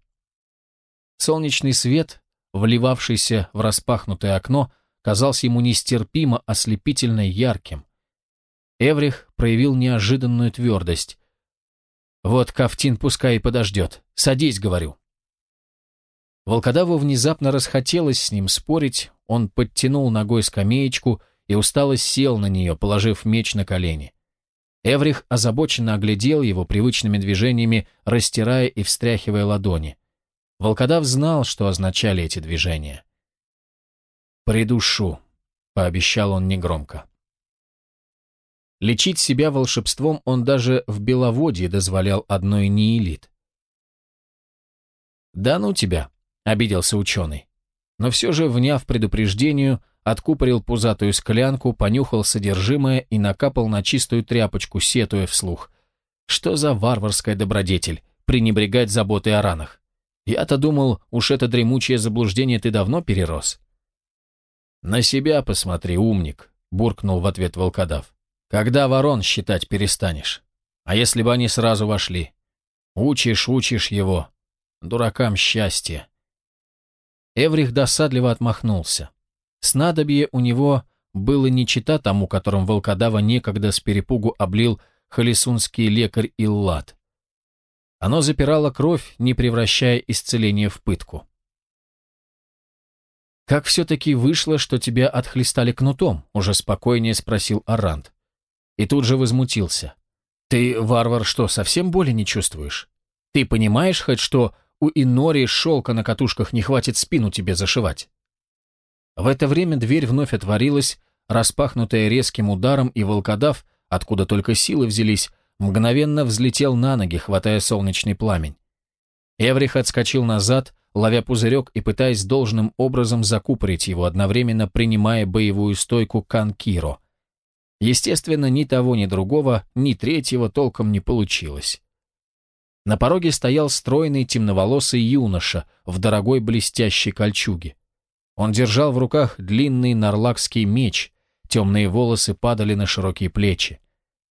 Солнечный свет, вливавшийся в распахнутое окно, казался ему нестерпимо ослепительно ярким. Эврих проявил неожиданную твердость. «Вот Кафтин пускай и подождет. Садись, — говорю». Волкодаву внезапно расхотелось с ним спорить, он подтянул ногой скамеечку и устало сел на нее, положив меч на колени. Эврих озабоченно оглядел его привычными движениями, растирая и встряхивая ладони. Волкодав знал, что означали эти движения. «Придушу», — пообещал он негромко. Лечить себя волшебством он даже в Беловодье дозволял одной неэлит. «Да ну тебя!» обиделся ученый. Но все же, вняв предупреждению, откупорил пузатую склянку, понюхал содержимое и накапал на чистую тряпочку, сетуя вслух. Что за варварская добродетель, пренебрегать заботой о ранах? Я-то думал, уж это дремучее заблуждение ты давно перерос. «На себя посмотри, умник», — буркнул в ответ волкодав. «Когда ворон считать перестанешь? А если бы они сразу вошли? Учишь, учишь его. Дуракам счастье». Эврих досадливо отмахнулся. Снадобье у него было не чита тому, которым волкодава некогда с перепугу облил холесунский лекарь Иллад. Оно запирало кровь, не превращая исцеление в пытку. «Как все-таки вышло, что тебя отхлестали кнутом?» — уже спокойнее спросил Арант. И тут же возмутился. «Ты, варвар, что, совсем боли не чувствуешь? Ты понимаешь хоть, что у Инори шелка на катушках не хватит спину тебе зашивать. В это время дверь вновь отворилась, распахнутая резким ударом, и волкодав, откуда только силы взялись, мгновенно взлетел на ноги, хватая солнечный пламень. Эврих отскочил назад, ловя пузырек и пытаясь должным образом закупорить его, одновременно принимая боевую стойку Канкиро. Естественно, ни того, ни другого, ни третьего толком не получилось. На пороге стоял стройный темноволосый юноша в дорогой блестящей кольчуге. Он держал в руках длинный нарлакский меч, темные волосы падали на широкие плечи.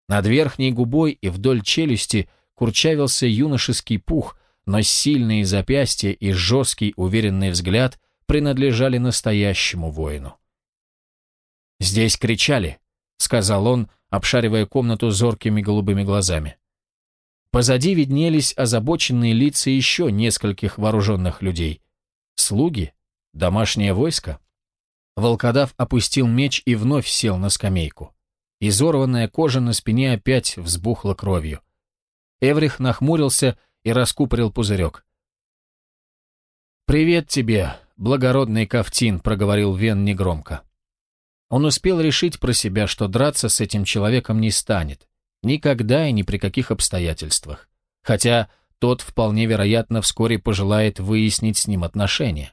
Над верхней губой и вдоль челюсти курчавился юношеский пух, но сильные запястья и жесткий уверенный взгляд принадлежали настоящему воину. «Здесь кричали», — сказал он, обшаривая комнату зоркими голубыми глазами. Позади виднелись озабоченные лица еще нескольких вооруженных людей. Слуги? Домашнее войско? Волкодав опустил меч и вновь сел на скамейку. Изорванная кожа на спине опять взбухла кровью. Эврих нахмурился и раскупорил пузырек. «Привет тебе, благородный Кафтин», — проговорил Вен негромко. Он успел решить про себя, что драться с этим человеком не станет. Никогда и ни при каких обстоятельствах. Хотя тот, вполне вероятно, вскоре пожелает выяснить с ним отношения.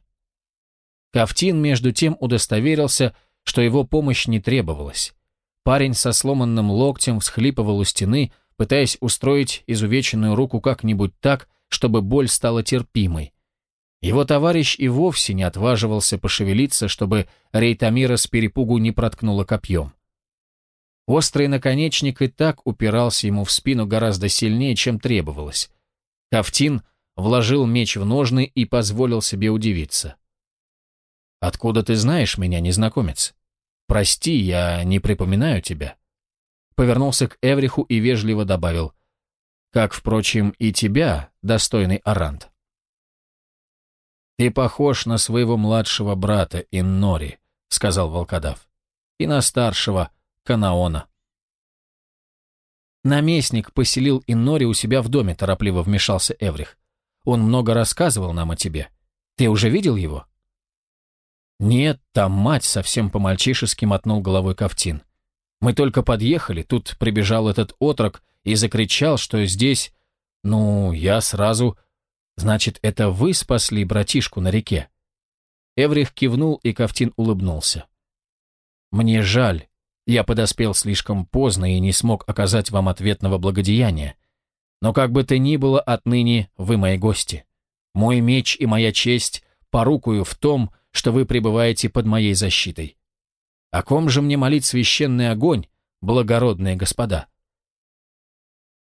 Ковтин между тем, удостоверился, что его помощь не требовалась. Парень со сломанным локтем всхлипывал у стены, пытаясь устроить изувеченную руку как-нибудь так, чтобы боль стала терпимой. Его товарищ и вовсе не отваживался пошевелиться, чтобы Рейтамира с перепугу не проткнула копьем. Острый наконечник и так упирался ему в спину гораздо сильнее, чем требовалось. Кафтин вложил меч в ножны и позволил себе удивиться. «Откуда ты знаешь меня, незнакомец? Прости, я не припоминаю тебя». Повернулся к Эвриху и вежливо добавил. «Как, впрочем, и тебя, достойный Арант». «Ты похож на своего младшего брата Иннори», — сказал волкодав, — «и на старшего, Канаона. «Наместник поселил Иннори у себя в доме», — торопливо вмешался Эврих. «Он много рассказывал нам о тебе. Ты уже видел его?» «Нет, там мать совсем по-мальчишески мотнул головой Ковтин. Мы только подъехали, тут прибежал этот отрок и закричал, что здесь... Ну, я сразу... Значит, это вы спасли братишку на реке?» Эврих кивнул, и Ковтин улыбнулся. «Мне жаль, я подоспел слишком поздно и не смог оказать вам ответного благодеяния. Но как бы то ни было, отныне вы мои гости. Мой меч и моя честь порукую в том, что вы пребываете под моей защитой. О ком же мне молить священный огонь, благородные господа?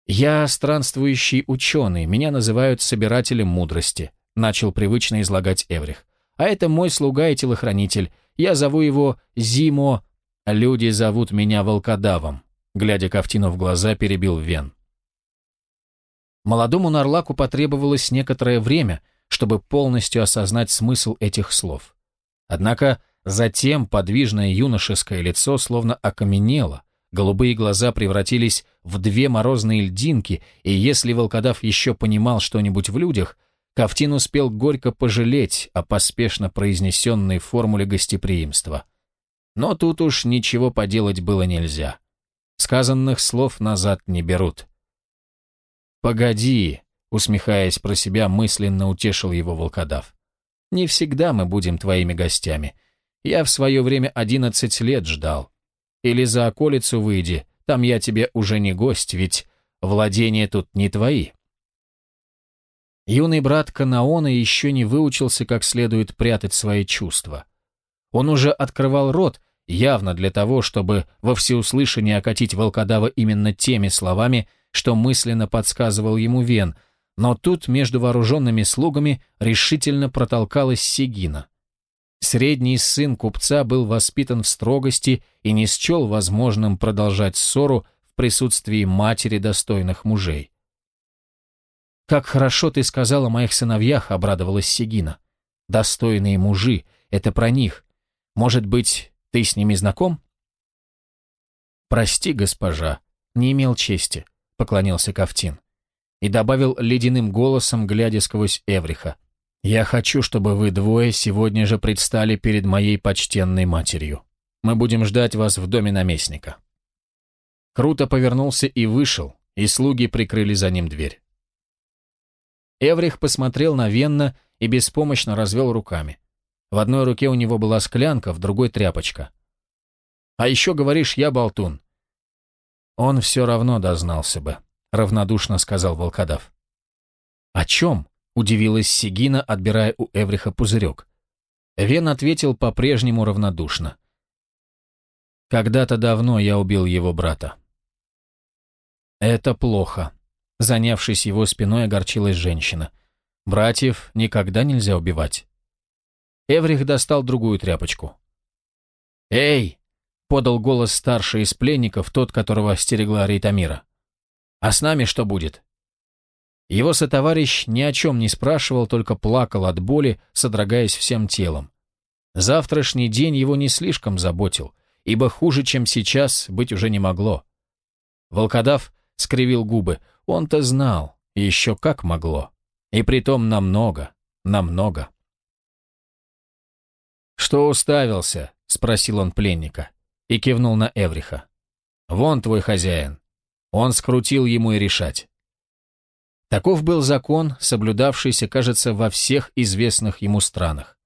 Я странствующий ученый, меня называют собирателем мудрости, начал привычно излагать Эврих. А это мой слуга и телохранитель. Я зову его Зимо «Люди зовут меня волкодавом», — глядя Ковтину в глаза, перебил Вен. Молодому Нарлаку потребовалось некоторое время, чтобы полностью осознать смысл этих слов. Однако затем подвижное юношеское лицо словно окаменело, голубые глаза превратились в две морозные льдинки, и если волкодав еще понимал что-нибудь в людях, Ковтин успел горько пожалеть о поспешно произнесенной формуле гостеприимства — но тут уж ничего поделать было нельзя. Сказанных слов назад не берут. «Погоди», — усмехаясь про себя, мысленно утешил его волкодав. «Не всегда мы будем твоими гостями. Я в свое время одиннадцать лет ждал. Или за околицу выйди, там я тебе уже не гость, ведь владения тут не твои». Юный брат Канаона еще не выучился как следует прятать свои чувства. Он уже открывал рот, явно для того, чтобы во всеуслышание окатить волкодава именно теми словами, что мысленно подсказывал ему Вен, но тут между вооруженными слугами решительно протолкалась Сегина. Средний сын купца был воспитан в строгости и не счел возможным продолжать ссору в присутствии матери достойных мужей. «Как хорошо ты сказал о моих сыновьях», — обрадовалась Сегина. «Достойные мужи, это про них. Может быть, ты с ними знаком?» «Прости, госпожа, не имел чести», — поклонился Кафтин. И добавил ледяным голосом, глядя сквозь Эвриха. «Я хочу, чтобы вы двое сегодня же предстали перед моей почтенной матерью. Мы будем ждать вас в доме наместника». Круто повернулся и вышел, и слуги прикрыли за ним дверь. Эврих посмотрел на Венна и беспомощно развел руками. В одной руке у него была склянка, в другой — тряпочка. «А еще, говоришь, я болтун». «Он все равно дознался бы», — равнодушно сказал волкодав. «О чем?» — удивилась Сигина, отбирая у Эвриха пузырек. Вен ответил по-прежнему равнодушно. «Когда-то давно я убил его брата». «Это плохо», — занявшись его спиной, огорчилась женщина. «Братьев никогда нельзя убивать». Эврих достал другую тряпочку. «Эй!» — подал голос старший из пленников, тот, которого стерегла Рейтамира. «А с нами что будет?» Его сотоварищ ни о чем не спрашивал, только плакал от боли, содрогаясь всем телом. Завтрашний день его не слишком заботил, ибо хуже, чем сейчас, быть уже не могло. Волкодав скривил губы. Он-то знал, еще как могло. И притом намного, намного. «Что уставился?» — спросил он пленника и кивнул на Эвриха. «Вон твой хозяин». Он скрутил ему и решать. Таков был закон, соблюдавшийся, кажется, во всех известных ему странах.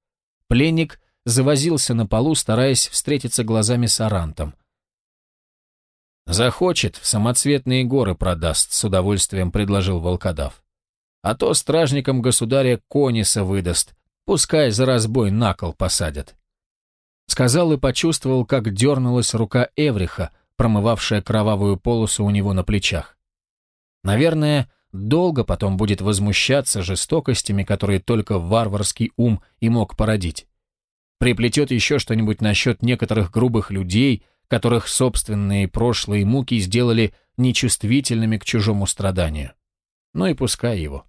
Пленник завозился на полу, стараясь встретиться глазами с Арантом. «Захочет, в самоцветные горы продаст», — с удовольствием предложил волкодав. «А то стражникам государя Кониса выдаст, Пускай за разбой на кол посадят. Сказал и почувствовал, как дернулась рука Эвриха, промывавшая кровавую полосу у него на плечах. Наверное, долго потом будет возмущаться жестокостями, которые только варварский ум и мог породить. Приплетет еще что-нибудь насчет некоторых грубых людей, которых собственные прошлые муки сделали нечувствительными к чужому страданию. Ну и пускай его.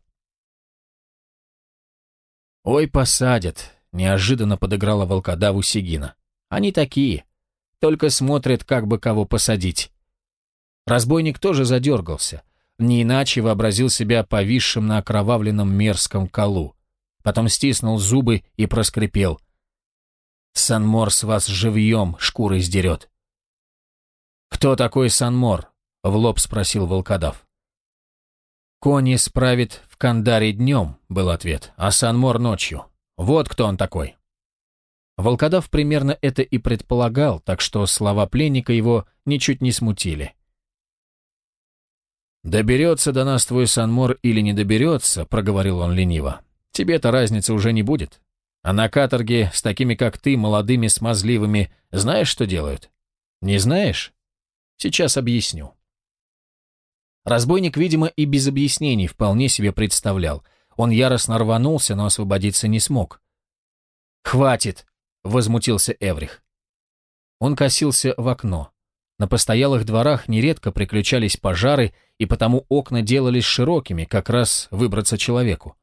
«Ой, посадят!» — неожиданно подыграла волкодаву Сигина. «Они такие. Только смотрят, как бы кого посадить». Разбойник тоже задергался. Не иначе вообразил себя повисшим на окровавленном мерзком колу. Потом стиснул зубы и проскрипел. «Санмор с вас живьем шкурой сдерет». «Кто такой Санмор?» — в лоб спросил волкодав. Кони справит в Кандаре днем, был ответ, а Санмор ночью. Вот кто он такой. Волкодав примерно это и предполагал, так что слова пленника его ничуть не смутили. «Доберется до нас твой Санмор или не доберется», — проговорил он лениво, — «тебе-то разницы уже не будет. А на каторге с такими, как ты, молодыми смазливыми, знаешь, что делают? Не знаешь? Сейчас объясню». Разбойник, видимо, и без объяснений вполне себе представлял. Он яростно рванулся, но освободиться не смог. «Хватит!» — возмутился Эврих. Он косился в окно. На постоялых дворах нередко приключались пожары, и потому окна делались широкими, как раз выбраться человеку.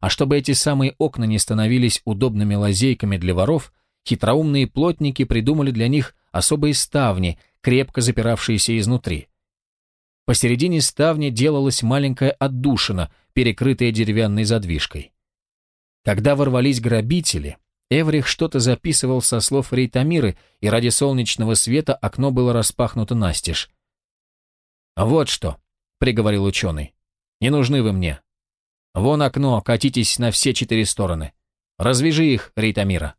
А чтобы эти самые окна не становились удобными лазейками для воров, хитроумные плотники придумали для них особые ставни, крепко запиравшиеся изнутри. Посередине ставни делалась маленькая отдушина, перекрытая деревянной задвижкой. Когда ворвались грабители, Эврих что-то записывал со слов Рейтамиры, и ради солнечного света окно было распахнуто настежь. «Вот что», — приговорил ученый, — «не нужны вы мне. Вон окно, катитесь на все четыре стороны. Развяжи их, Рейтамира».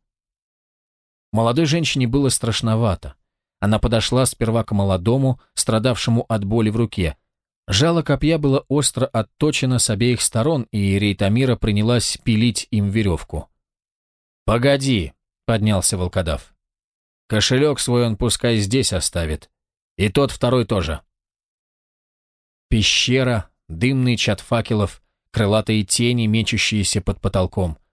Молодой женщине было страшновато. Она подошла сперва к молодому, страдавшему от боли в руке. Жало копья было остро отточено с обеих сторон, и Рейтамира принялась пилить им веревку. «Погоди!» — поднялся волкодав. «Кошелек свой он пускай здесь оставит. И тот второй тоже». Пещера, дымный чад факелов, крылатые тени, мечущиеся под потолком —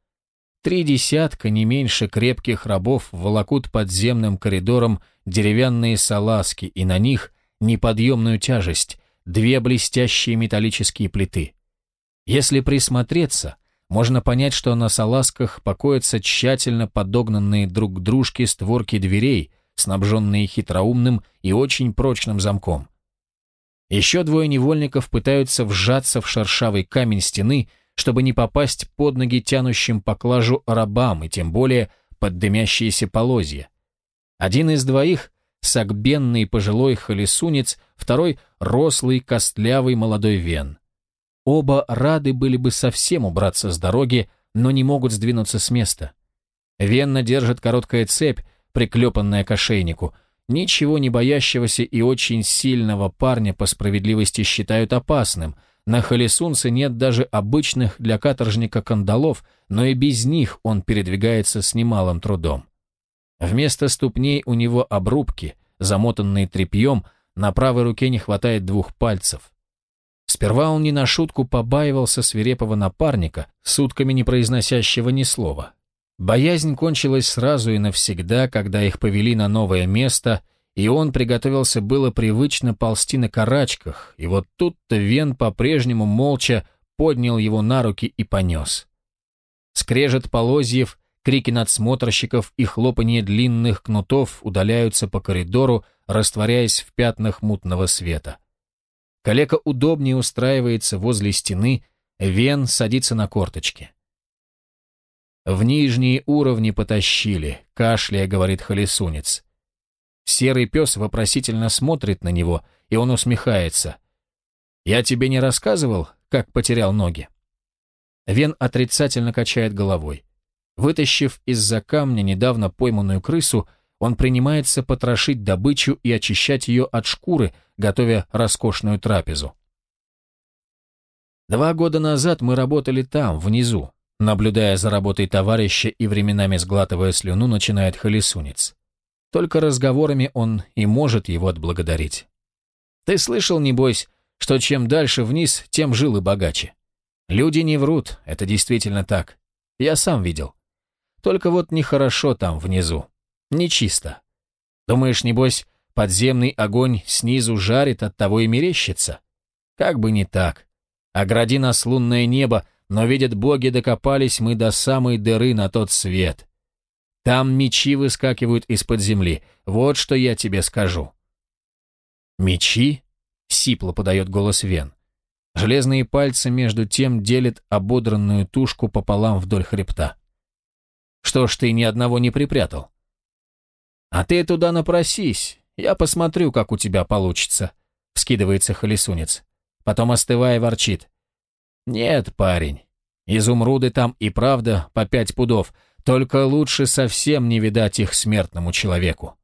Три десятка, не меньше крепких рабов, волокут подземным коридором деревянные салазки и на них неподъемную тяжесть, две блестящие металлические плиты. Если присмотреться, можно понять, что на салазках покоятся тщательно подогнанные друг к дружке створки дверей, снабженные хитроумным и очень прочным замком. Еще двое невольников пытаются вжаться в шершавый камень стены, чтобы не попасть под ноги тянущим поклажу рабам и тем более под дымящиеся полозья. Один из двоих — сагбенный пожилой холесунец, второй — рослый, костлявый молодой вен. Оба рады были бы совсем убраться с дороги, но не могут сдвинуться с места. Венна держит короткая цепь, приклепанная к ошейнику. Ничего не боящегося и очень сильного парня по справедливости считают опасным — на Халисунце нет даже обычных для каторжника кандалов, но и без них он передвигается с немалым трудом. Вместо ступней у него обрубки, замотанные тряпьем, на правой руке не хватает двух пальцев. Сперва он не на шутку побаивался свирепого напарника, сутками не произносящего ни слова. Боязнь кончилась сразу и навсегда, когда их повели на новое место — и он приготовился было привычно ползти на карачках, и вот тут-то Вен по-прежнему молча поднял его на руки и понес. Скрежет полозьев, крики надсмотрщиков и хлопанье длинных кнутов удаляются по коридору, растворяясь в пятнах мутного света. Калека удобнее устраивается возле стены, Вен садится на корточки. «В нижние уровни потащили», — кашляя, говорит Холесунец. Серый пес вопросительно смотрит на него, и он усмехается. «Я тебе не рассказывал, как потерял ноги?» Вен отрицательно качает головой. Вытащив из-за камня недавно пойманную крысу, он принимается потрошить добычу и очищать ее от шкуры, готовя роскошную трапезу. Два года назад мы работали там, внизу. Наблюдая за работой товарища и временами сглатывая слюну, начинает холесунец. Только разговорами он и может его отблагодарить. Ты слышал, небось, что чем дальше вниз, тем жилы богаче. Люди не врут, это действительно так. Я сам видел. Только вот нехорошо там внизу. Нечисто. Думаешь, небось, подземный огонь снизу жарит, от того и мерещится? Как бы не так. А Огради нас лунное небо, но, видят боги, докопались мы до самой дыры на тот свет. Там мечи выскакивают из-под земли. Вот что я тебе скажу». «Мечи?» — сипло подает голос Вен. Железные пальцы между тем делят ободранную тушку пополам вдоль хребта. «Что ж ты ни одного не припрятал?» «А ты туда напросись, я посмотрю, как у тебя получится», — вскидывается холесунец. Потом, остывая, ворчит. «Нет, парень, изумруды там и правда по пять пудов, только лучше совсем не видать их смертному человеку.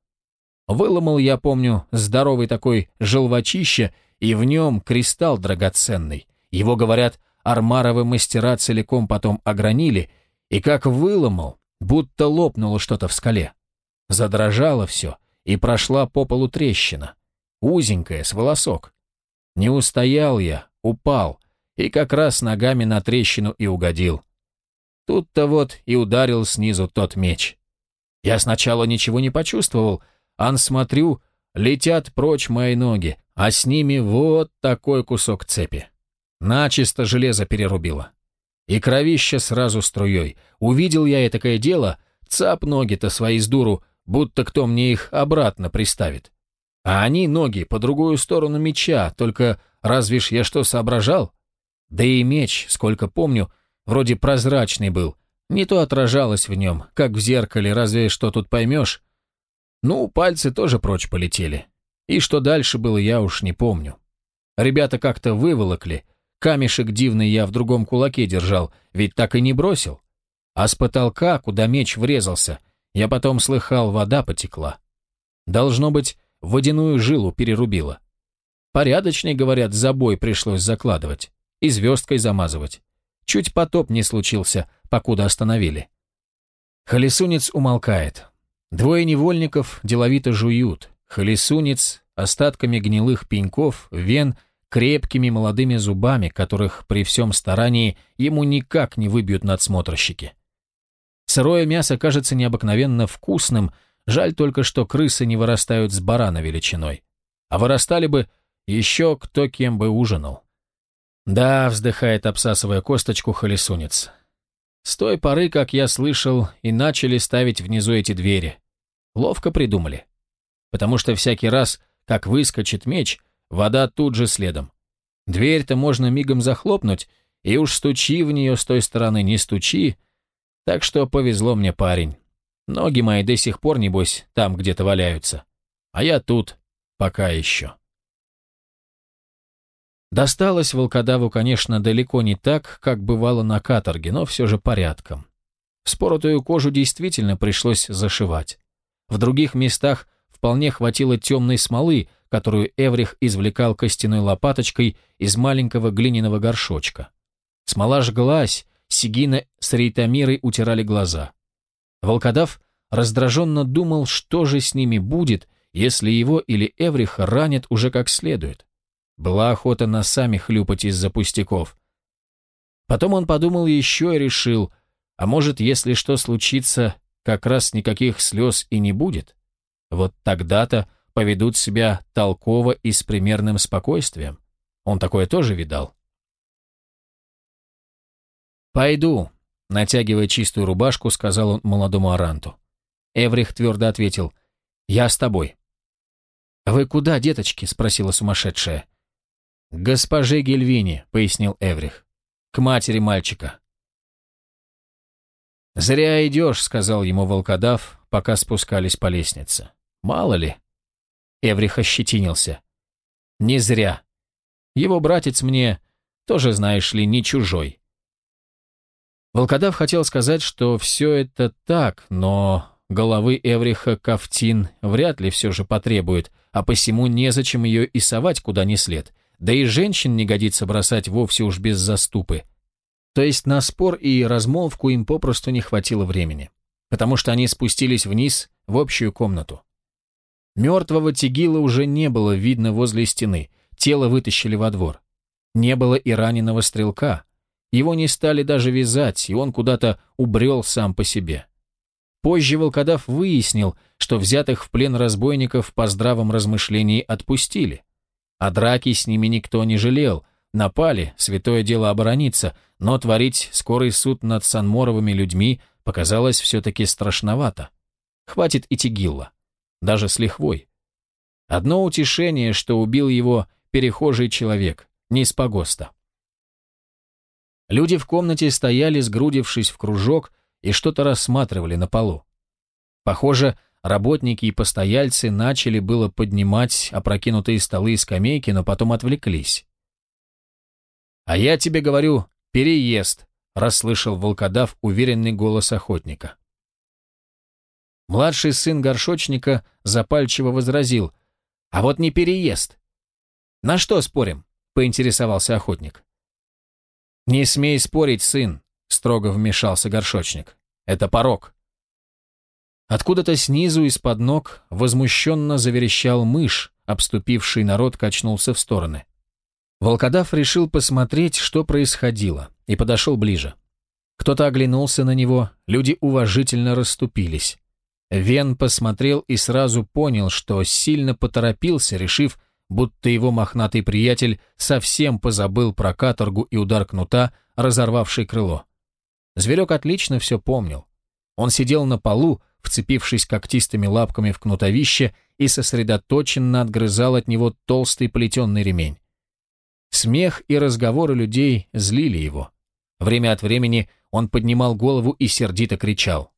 Выломал, я помню, здоровый такой желвачище, и в нем кристалл драгоценный. Его, говорят, армаровы мастера целиком потом огранили, и как выломал, будто лопнуло что-то в скале. Задрожало все, и прошла по полу трещина. Узенькая, с волосок. Не устоял я, упал, и как раз ногами на трещину и угодил. Тут-то вот и ударил снизу тот меч. Я сначала ничего не почувствовал, ан смотрю, летят прочь мои ноги, а с ними вот такой кусок цепи. Начисто железо перерубило. И кровище сразу струей. Увидел я и такое дело, цап ноги-то свои с дуру, будто кто мне их обратно приставит. А они, ноги, по другую сторону меча, только разве ж я что соображал? Да и меч, сколько помню, — вроде прозрачный был. Не то отражалось в нем, как в зеркале, разве что тут поймешь. Ну, пальцы тоже прочь полетели. И что дальше было, я уж не помню. Ребята как-то выволокли. Камешек дивный я в другом кулаке держал, ведь так и не бросил. А с потолка, куда меч врезался, я потом слыхал, вода потекла. Должно быть, водяную жилу перерубило. Порядочный, говорят, забой пришлось закладывать и звездкой замазывать. Чуть потоп не случился, покуда остановили. Холесунец умолкает. Двое невольников деловито жуют. Холесунец остатками гнилых пеньков, вен, крепкими молодыми зубами, которых при всем старании ему никак не выбьют надсмотрщики. Сырое мясо кажется необыкновенно вкусным, жаль только, что крысы не вырастают с барана величиной. А вырастали бы, еще кто кем бы ужинал. Да, вздыхает, обсасывая косточку, холесунец. С той поры, как я слышал, и начали ставить внизу эти двери. Ловко придумали. Потому что всякий раз, как выскочит меч, вода тут же следом. Дверь-то можно мигом захлопнуть, и уж стучи в нее с той стороны, не стучи. Так что повезло мне, парень. Ноги мои до сих пор, небось, там где-то валяются. А я тут пока еще. Досталось волкодаву, конечно, далеко не так, как бывало на каторге, но все же порядком. Споротую кожу действительно пришлось зашивать. В других местах вполне хватило темной смолы, которую Эврих извлекал костяной лопаточкой из маленького глиняного горшочка. Смола жглась, Сигина с Рейтамирой утирали глаза. Волкодав раздраженно думал, что же с ними будет, если его или Эвриха ранят уже как следует. Была охота на носами хлюпать из-за пустяков. Потом он подумал еще и решил, а может, если что случится, как раз никаких слез и не будет. Вот тогда-то поведут себя толково и с примерным спокойствием. Он такое тоже видал. «Пойду», — натягивая чистую рубашку, сказал он молодому Аранту. Эврих твердо ответил, «Я с тобой». «Вы куда, деточки?» — спросила сумасшедшая госпоже Гельвини», — пояснил Эврих. «К матери мальчика». «Зря идешь», — сказал ему волкодав, пока спускались по лестнице. «Мало ли». Эврих ощетинился. «Не зря. Его братец мне, тоже, знаешь ли, не чужой». Волкодав хотел сказать, что все это так, но головы Эвриха Кафтин вряд ли все же потребует, а посему незачем ее и совать куда ни след — да и женщин не годится бросать вовсе уж без заступы. То есть на спор и размолвку им попросту не хватило времени, потому что они спустились вниз в общую комнату. Мертвого Тигила уже не было видно возле стены, тело вытащили во двор. Не было и раненого стрелка. Его не стали даже вязать, и он куда-то убрел сам по себе. Позже волкодав выяснил, что взятых в плен разбойников по здравом размышлении отпустили – а драки с ними никто не жалел. Напали, святое дело оборониться, но творить скорый суд над санморовыми людьми показалось все-таки страшновато. Хватит и Тигилла. Даже с лихвой. Одно утешение, что убил его перехожий человек, не из погоста. Люди в комнате стояли, сгрудившись в кружок, и что-то рассматривали на полу. Похоже, Работники и постояльцы начали было поднимать опрокинутые столы и скамейки, но потом отвлеклись. «А я тебе говорю, переезд!» — расслышал волкодав уверенный голос охотника. Младший сын горшочника запальчиво возразил, «А вот не переезд!» «На что спорим?» — поинтересовался охотник. «Не смей спорить, сын!» — строго вмешался горшочник. «Это порог!» Откуда-то снизу, из-под ног, возмущенно заверещал мышь, обступивший народ качнулся в стороны. Волкодав решил посмотреть, что происходило, и подошел ближе. Кто-то оглянулся на него, люди уважительно расступились. Вен посмотрел и сразу понял, что сильно поторопился, решив, будто его мохнатый приятель совсем позабыл про каторгу и удар кнута, разорвавший крыло. Зверек отлично все помнил. Он сидел на полу, вцепившись когтистыми лапками в кнутовище и сосредоточенно отгрызал от него толстый плетенный ремень. Смех и разговоры людей злили его. Время от времени он поднимал голову и сердито кричал.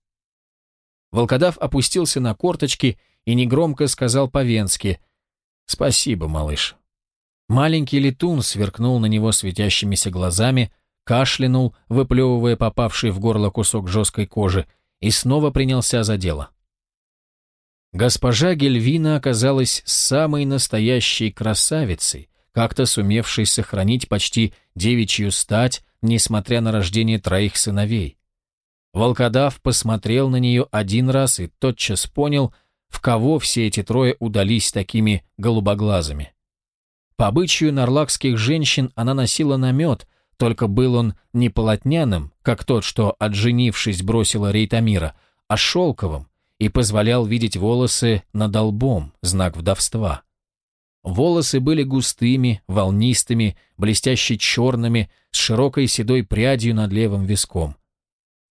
Волкодав опустился на корточки и негромко сказал по-венски «Спасибо, малыш». Маленький летун сверкнул на него светящимися глазами, кашлянул, выплевывая попавший в горло кусок жесткой кожи, и снова принялся за дело. Госпожа Гельвина оказалась самой настоящей красавицей, как-то сумевшей сохранить почти девичью стать, несмотря на рождение троих сыновей. Волкодав посмотрел на нее один раз и тотчас понял, в кого все эти трое удались такими голубоглазыми. По обычаю нарлакских женщин она носила намет, только был он не полотняным, как тот, что, отженившись, бросила Рейтамира, а шелковым, и позволял видеть волосы над лбом, знак вдовства. Волосы были густыми, волнистыми, блестяще черными, с широкой седой прядью над левым виском.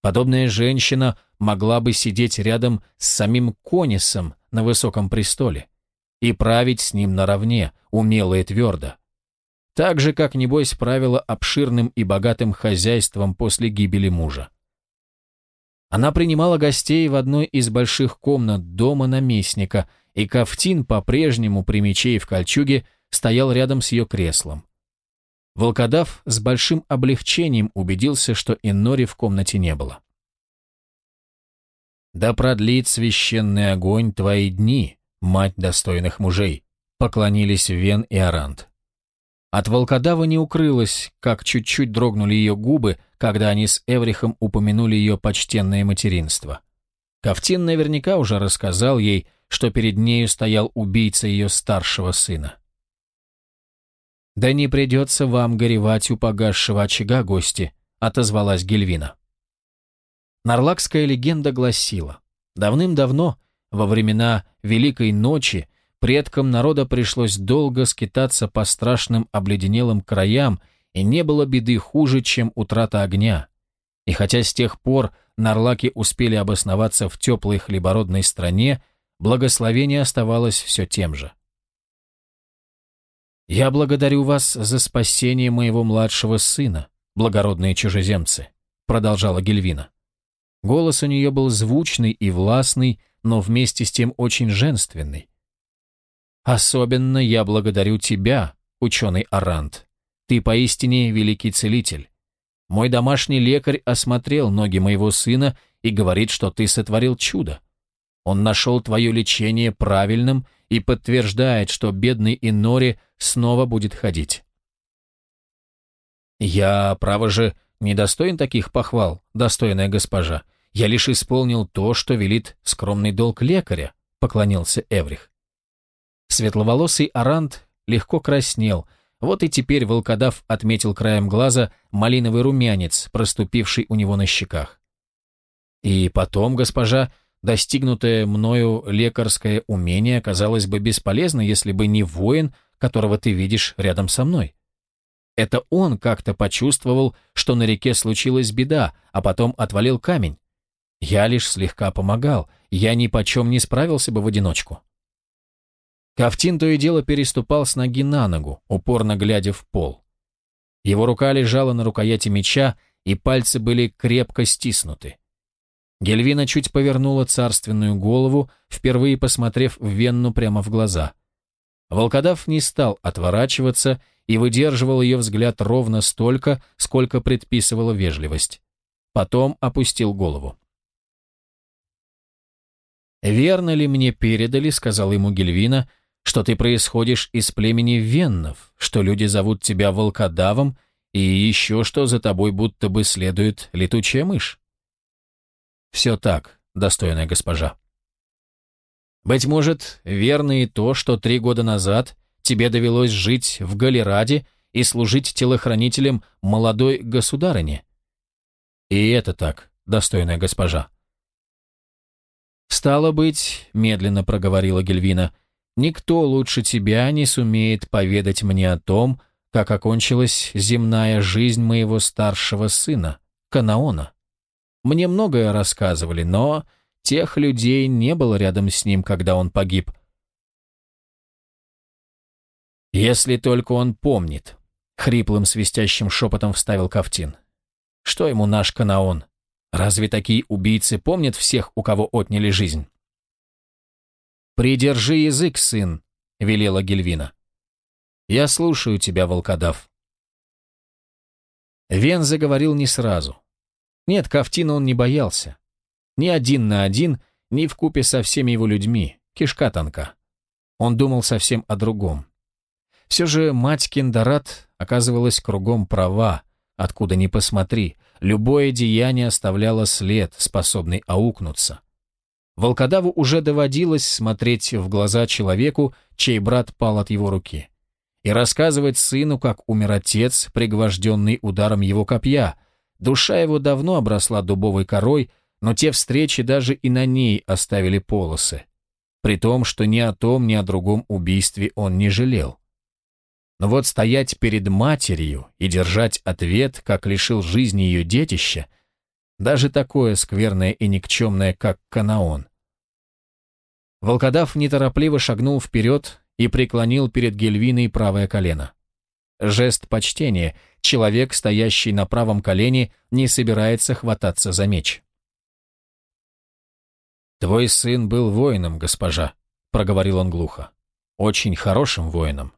Подобная женщина могла бы сидеть рядом с самим Конисом на высоком престоле и править с ним наравне, умело и твердо так же, как, небось, правила обширным и богатым хозяйством после гибели мужа. Она принимала гостей в одной из больших комнат дома наместника, и Кафтин, по-прежнему при мече и в кольчуге, стоял рядом с ее креслом. Волкодав с большим облегчением убедился, что Инори в комнате не было. «Да продлит священный огонь твои дни, мать достойных мужей», — поклонились Вен и Арант. От волкодава не укрылось, как чуть-чуть дрогнули ее губы, когда они с Эврихом упомянули ее почтенное материнство. Ковтин наверняка уже рассказал ей, что перед нею стоял убийца ее старшего сына. «Да не придется вам горевать у погасшего очага гости», — отозвалась Гельвина. Нарлакская легенда гласила, давным-давно, во времена Великой Ночи, Предкам народа пришлось долго скитаться по страшным обледенелым краям, и не было беды хуже, чем утрата огня. И хотя с тех пор нарлаки успели обосноваться в теплой хлебородной стране, благословение оставалось все тем же. «Я благодарю вас за спасение моего младшего сына, благородные чужеземцы», продолжала Гельвина. Голос у нее был звучный и властный, но вместе с тем очень женственный. Особенно я благодарю тебя, ученый Арант. Ты поистине великий целитель. Мой домашний лекарь осмотрел ноги моего сына и говорит, что ты сотворил чудо. Он нашел твое лечение правильным и подтверждает, что бедный Инори снова будет ходить. Я, право же, не достоин таких похвал, достойная госпожа. Я лишь исполнил то, что велит скромный долг лекаря, поклонился Эврих. Светловолосый арант легко краснел, вот и теперь волкодав отметил краем глаза малиновый румянец, проступивший у него на щеках. И потом, госпожа, достигнутое мною лекарское умение оказалось бы бесполезно, если бы не воин, которого ты видишь рядом со мной. Это он как-то почувствовал, что на реке случилась беда, а потом отвалил камень. Я лишь слегка помогал, я ни почем не справился бы в одиночку. Ковтин то и дело переступал с ноги на ногу, упорно глядя в пол. Его рука лежала на рукояти меча, и пальцы были крепко стиснуты. Гельвина чуть повернула царственную голову, впервые посмотрев в Венну прямо в глаза. Волкодав не стал отворачиваться и выдерживал ее взгляд ровно столько, сколько предписывала вежливость. Потом опустил голову. «Верно ли мне передали, — сказал ему Гельвина, — что ты происходишь из племени веннов, что люди зовут тебя волкодавом и еще что за тобой будто бы следует летучая мышь. Все так, достойная госпожа. Быть может, верно и то, что три года назад тебе довелось жить в Галераде и служить телохранителем молодой государыни. И это так, достойная госпожа. «Стало быть», — медленно проговорила Гельвина, — Никто лучше тебя не сумеет поведать мне о том, как окончилась земная жизнь моего старшего сына, Канаона. Мне многое рассказывали, но тех людей не было рядом с ним, когда он погиб. «Если только он помнит», — хриплым свистящим шепотом вставил Кафтин. «Что ему наш Канаон? Разве такие убийцы помнят всех, у кого отняли жизнь?» «Придержи язык, сын», — велела Гельвина. «Я слушаю тебя, волкодав». Вен заговорил не сразу. Нет, Кафтина он не боялся. Ни один на один, ни в купе со всеми его людьми, кишка тонка. Он думал совсем о другом. Все же мать Кендарат оказывалась кругом права, откуда ни посмотри, любое деяние оставляло след, способный аукнуться. Волкодаву уже доводилось смотреть в глаза человеку, чей брат пал от его руки. И рассказывать сыну, как умер отец, пригвожденный ударом его копья. Душа его давно обросла дубовой корой, но те встречи даже и на ней оставили полосы. При том, что ни о том, ни о другом убийстве он не жалел. Но вот стоять перед матерью и держать ответ, как лишил жизни ее детища – даже такое скверное и никчемное, как Канаон. Волкодав неторопливо шагнул вперед и преклонил перед Гельвиной правое колено. Жест почтения, человек, стоящий на правом колене, не собирается хвататься за меч. «Твой сын был воином, госпожа», — проговорил он глухо. «Очень хорошим воином.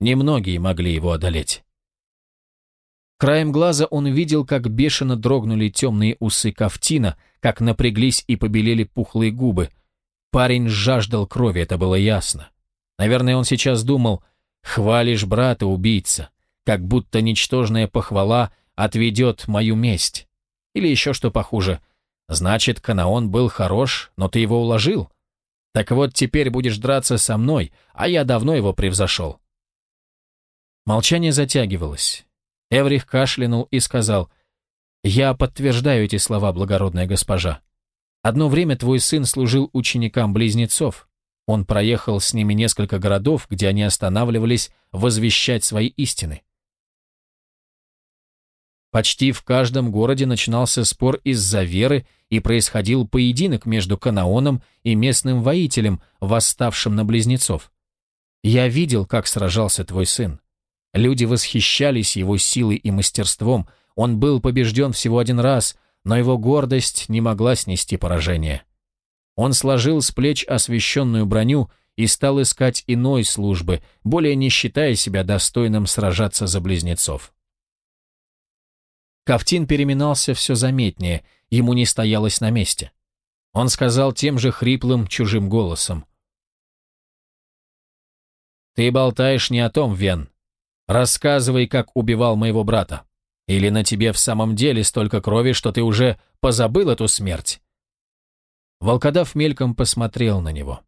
Немногие могли его одолеть». Краем глаза он видел, как бешено дрогнули темные усы Кафтина, как напряглись и побелели пухлые губы. Парень жаждал крови, это было ясно. Наверное, он сейчас думал «Хвалишь брата, убийца», как будто ничтожная похвала отведет мою месть. Или еще что похуже. Значит, Канаон был хорош, но ты его уложил. Так вот, теперь будешь драться со мной, а я давно его превзошел. Молчание затягивалось. Эврих кашлянул и сказал, «Я подтверждаю эти слова, благородная госпожа. Одно время твой сын служил ученикам близнецов. Он проехал с ними несколько городов, где они останавливались возвещать свои истины. Почти в каждом городе начинался спор из-за веры и происходил поединок между Канаоном и местным воителем, восставшим на близнецов. Я видел, как сражался твой сын. Люди восхищались его силой и мастерством. Он был побежден всего один раз, но его гордость не могла снести поражение. Он сложил с плеч освещенную броню и стал искать иной службы, более не считая себя достойным сражаться за близнецов. Кафтин переминался все заметнее, ему не стоялось на месте. Он сказал тем же хриплым, чужим голосом. «Ты болтаешь не о том, Вен. Рассказывай, как убивал моего брата. Или на тебе в самом деле столько крови, что ты уже позабыл эту смерть?» Волкодав мельком посмотрел на него.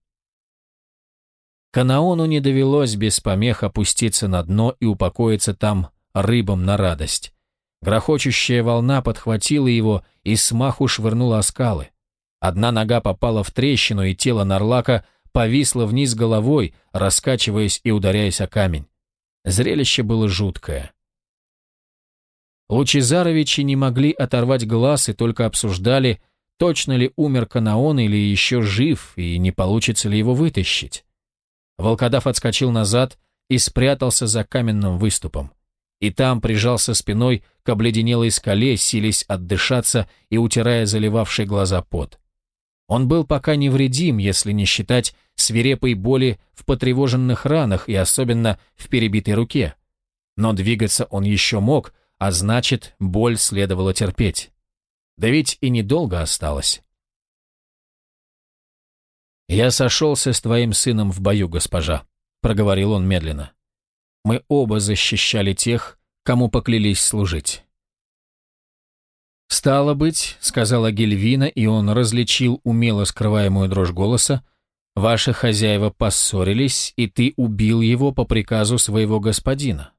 Канаону не довелось без помех опуститься на дно и упокоиться там рыбам на радость. Грохочущая волна подхватила его и смаху швырнула о скалы. Одна нога попала в трещину, и тело Нарлака повисло вниз головой, раскачиваясь и ударяясь о камень. Зрелище было жуткое. Лучезаровичи не могли оторвать глаз и только обсуждали, точно ли умер Канаон или еще жив, и не получится ли его вытащить. Волкодав отскочил назад и спрятался за каменным выступом. И там прижался спиной к обледенелой скале, сились отдышаться и утирая заливавший глаза пот. Он был пока невредим, если не считать свирепой боли в потревоженных ранах и особенно в перебитой руке. Но двигаться он еще мог, а значит, боль следовало терпеть. Да ведь и недолго осталось. «Я сошелся с твоим сыном в бою, госпожа», — проговорил он медленно. «Мы оба защищали тех, кому поклялись служить». «Стало быть», — сказала Гельвина, и он различил умело скрываемую дрожь голоса, Ваши хозяева поссорились, и ты убил его по приказу своего господина.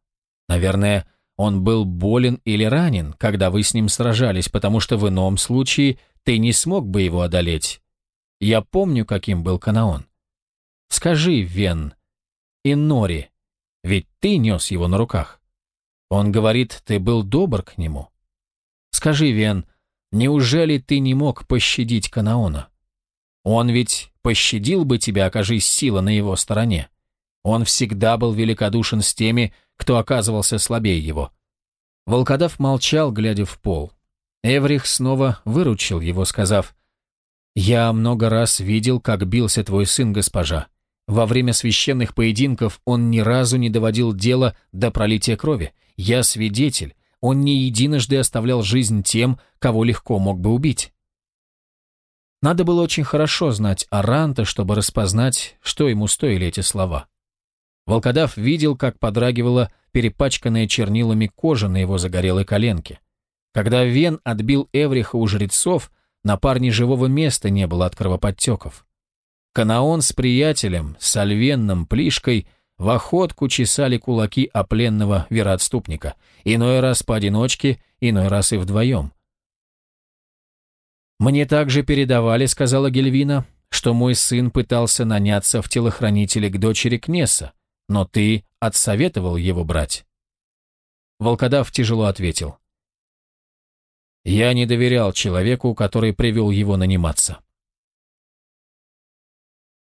Наверное, он был болен или ранен, когда вы с ним сражались, потому что в ином случае ты не смог бы его одолеть. Я помню, каким был Канаон. Скажи, Вен, и Нори, ведь ты нес его на руках. Он говорит, ты был добр к нему. Скажи, Вен, неужели ты не мог пощадить Канаона? Он ведь пощадил бы тебя, окажись сила на его стороне. Он всегда был великодушен с теми, кто оказывался слабее его. Волкодав молчал, глядя в пол. Эврих снова выручил его, сказав, «Я много раз видел, как бился твой сын, госпожа. Во время священных поединков он ни разу не доводил дело до пролития крови. Я свидетель, он не единожды оставлял жизнь тем, кого легко мог бы убить». Надо было очень хорошо знать Аранта, чтобы распознать, что ему стоили эти слова. Волкодав видел, как подрагивала перепачканная чернилами кожа на его загорелой коленке. Когда Вен отбил Эвриха у жрецов, на парне живого места не было от кровоподтеков. Канаон с приятелем, с Альвенным Плишкой, в охотку чесали кулаки опленного вероотступника, иной раз поодиночке, иной раз и вдвоем – «Мне также передавали, — сказала Гельвина, — что мой сын пытался наняться в телохранители к дочери Кнесса, но ты отсоветовал его брать». Волкодав тяжело ответил. «Я не доверял человеку, который привел его наниматься».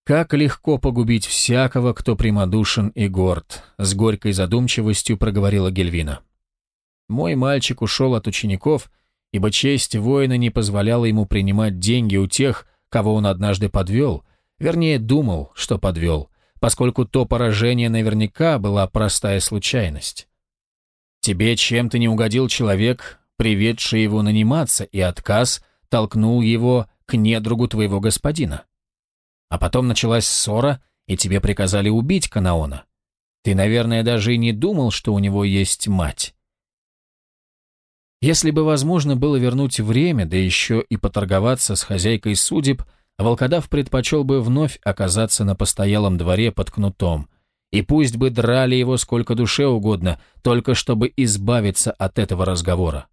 «Как легко погубить всякого, кто прямодушен и горд», — с горькой задумчивостью проговорила Гельвина. «Мой мальчик ушел от учеников, ибо честь воина не позволяла ему принимать деньги у тех, кого он однажды подвел, вернее, думал, что подвел, поскольку то поражение наверняка была простая случайность. Тебе чем-то не угодил человек, приведший его наниматься, и отказ толкнул его к недругу твоего господина. А потом началась ссора, и тебе приказали убить Канаона. Ты, наверное, даже и не думал, что у него есть мать. Если бы возможно было вернуть время, да еще и поторговаться с хозяйкой судеб, волкодав предпочел бы вновь оказаться на постоялом дворе под кнутом. И пусть бы драли его сколько душе угодно, только чтобы избавиться от этого разговора.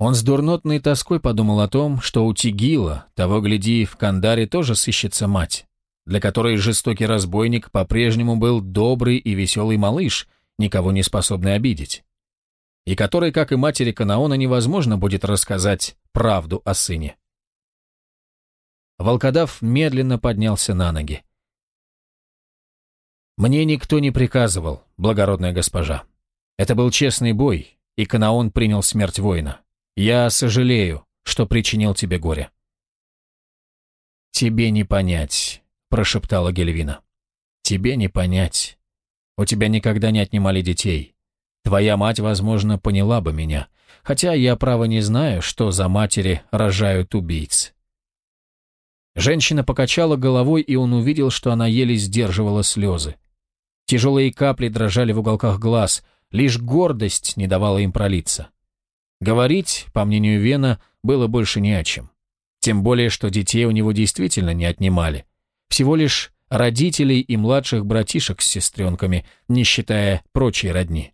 Он с дурнотной тоской подумал о том, что у Тигила, того гляди, в Кандаре тоже сыщется мать, для которой жестокий разбойник по-прежнему был добрый и веселый малыш, никого не способный обидеть и которой, как и матери Канаона, невозможно будет рассказать правду о сыне. Волкодав медленно поднялся на ноги. «Мне никто не приказывал, благородная госпожа. Это был честный бой, и Канаон принял смерть воина. Я сожалею, что причинил тебе горе». «Тебе не понять», — прошептала Гельвина. «Тебе не понять. У тебя никогда не отнимали детей. Твоя мать, возможно, поняла бы меня, хотя я, право, не знаю, что за матери рожают убийц». Женщина покачала головой, и он увидел, что она еле сдерживала слезы. Тяжелые капли дрожали в уголках глаз, лишь гордость не давала им пролиться. Говорить, по мнению Вена, было больше не о чем. Тем более, что детей у него действительно не отнимали. Всего лишь родителей и младших братишек с сестренками, не считая прочей родни.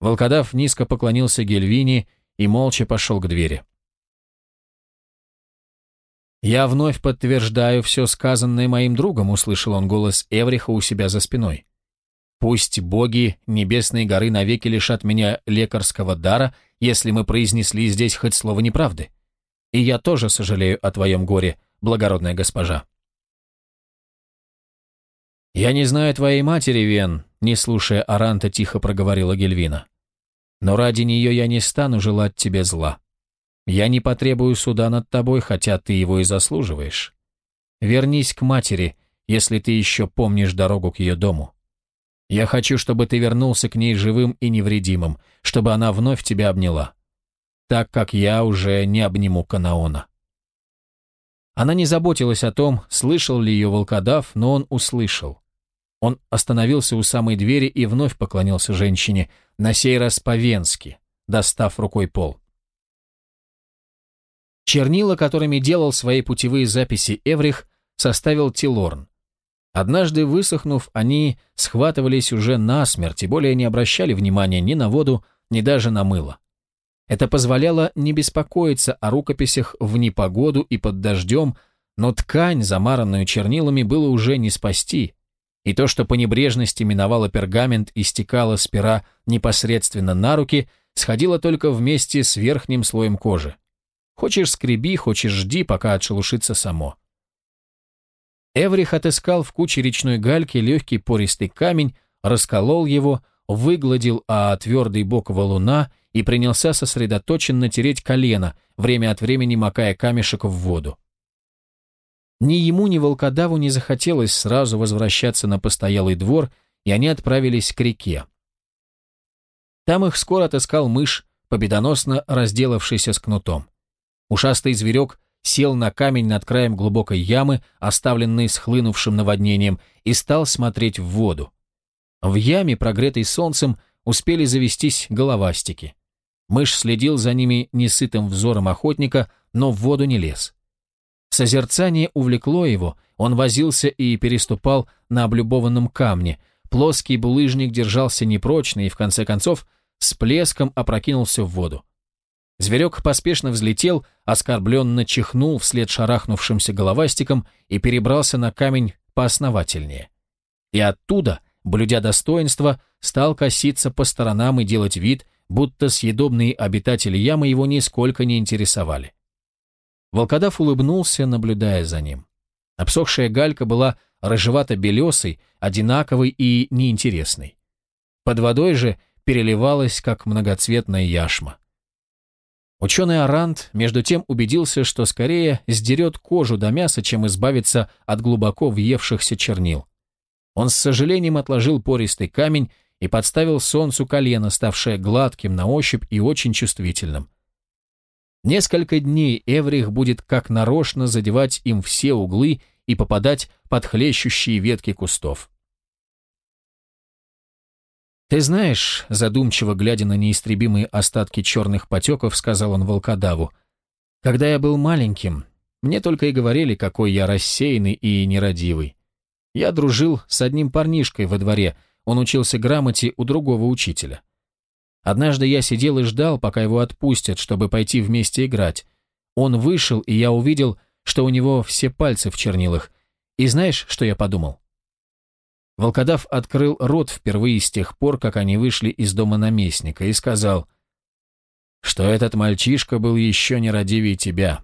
Волкодав низко поклонился Гельвини и молча пошел к двери. «Я вновь подтверждаю все сказанное моим другом», — услышал он голос Эвриха у себя за спиной. «Пусть боги небесной горы навеки лишат меня лекарского дара, если мы произнесли здесь хоть слово неправды. И я тоже сожалею о твоем горе, благородная госпожа». «Я не знаю твоей матери, Вен», — не слушая Аранта, тихо проговорила Гельвина. «Но ради нее я не стану желать тебе зла. Я не потребую суда над тобой, хотя ты его и заслуживаешь. Вернись к матери, если ты еще помнишь дорогу к ее дому. Я хочу, чтобы ты вернулся к ней живым и невредимым, чтобы она вновь тебя обняла, так как я уже не обниму Канаона». Она не заботилась о том, слышал ли ее волкодав, но он услышал. Он остановился у самой двери и вновь поклонился женщине, на сей раз по-венски, достав рукой пол. Чернила, которыми делал свои путевые записи Эврих, составил Тилорн. Однажды, высохнув, они схватывались уже насмерть и более не обращали внимания ни на воду, ни даже на мыло. Это позволяло не беспокоиться о рукописях в непогоду и под дождем, но ткань, замаранную чернилами, было уже не спасти, и то, что по небрежности миновало пергамент и стекало с пера непосредственно на руки, сходило только вместе с верхним слоем кожи. Хочешь скреби, хочешь жди, пока отшелушится само. Эврих отыскал в куче речной гальки легкий пористый камень, расколол его, выгладил а твердый бок валуна и принялся сосредоточенно тереть колено, время от времени макая камешек в воду. Ни ему, ни волкодаву не захотелось сразу возвращаться на постоялый двор, и они отправились к реке. Там их скоро отыскал мышь, победоносно разделавшийся с кнутом. Ушастый зверек сел на камень над краем глубокой ямы, оставленной схлынувшим наводнением, и стал смотреть в воду. В яме, прогретой солнцем, успели завестись головастики. Мышь следил за ними несытым взором охотника, но в воду не лез. Созерцание увлекло его, он возился и переступал на облюбованном камне, плоский булыжник держался непрочно и, в конце концов, с плеском опрокинулся в воду. Зверек поспешно взлетел, оскорбленно чихнул вслед шарахнувшимся головастиком и перебрался на камень поосновательнее. И оттуда – блюдя достоинство, стал коситься по сторонам и делать вид, будто съедобные обитатели ямы его нисколько не интересовали. Волкодав улыбнулся, наблюдая за ним. Обсохшая галька была рыжевато-белесой, одинаковой и неинтересной. Под водой же переливалась, как многоцветная яшма. Ученый Арант, между тем, убедился, что скорее сдерет кожу до мяса, чем избавиться от глубоко въевшихся чернил. Он с сожалением отложил пористый камень и подставил солнцу колено, ставшее гладким на ощупь и очень чувствительным. Несколько дней Эврих будет как нарочно задевать им все углы и попадать под хлещущие ветки кустов. «Ты знаешь», — задумчиво глядя на неистребимые остатки черных потеков, сказал он волкодаву, «когда я был маленьким, мне только и говорили, какой я рассеянный и нерадивый. Я дружил с одним парнишкой во дворе, он учился грамоте у другого учителя. Однажды я сидел и ждал, пока его отпустят, чтобы пойти вместе играть. Он вышел, и я увидел, что у него все пальцы в чернилах. И знаешь, что я подумал? Волкодав открыл рот впервые с тех пор, как они вышли из дома наместника, и сказал, что этот мальчишка был еще не родивее тебя.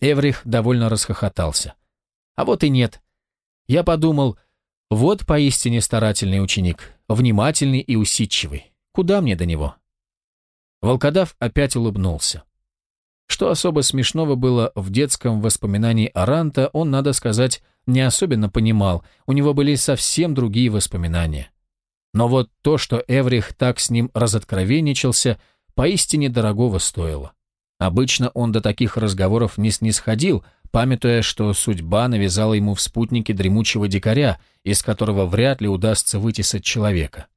Эврих довольно расхохотался. А вот и нет, я подумал, вот поистине старательный ученик, внимательный и усидчивый. Куда мне до него? Волкодав опять улыбнулся. Что особо смешного было в детском воспоминании Аранта, он, надо сказать, не особенно понимал, у него были совсем другие воспоминания. Но вот то, что Эврих так с ним разоткровенничался, поистине дорогого стоило. Обычно он до таких разговоров не снисходил, памятуя, что судьба навязала ему в спутнике дремучего дикаря, из которого вряд ли удастся вытесать человека.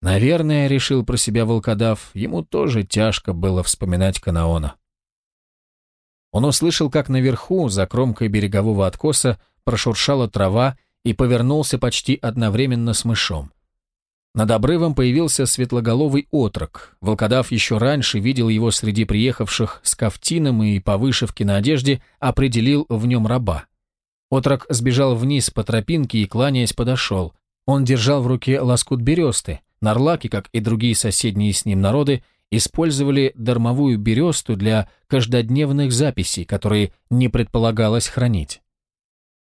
Наверное, решил про себя волкодав, ему тоже тяжко было вспоминать Канаона. Он услышал, как наверху, за кромкой берегового откоса, прошуршала трава и повернулся почти одновременно с мышом. Над обрывом появился светлоголовый отрок. Волкодав еще раньше видел его среди приехавших с кафтином и по вышивке на одежде определил в нем раба. Отрок сбежал вниз по тропинке и, кланяясь, подошел. Он держал в руке лоскут бересты. Нарлаки, как и другие соседние с ним народы, использовали дармовую бересту для каждодневных записей, которые не предполагалось хранить.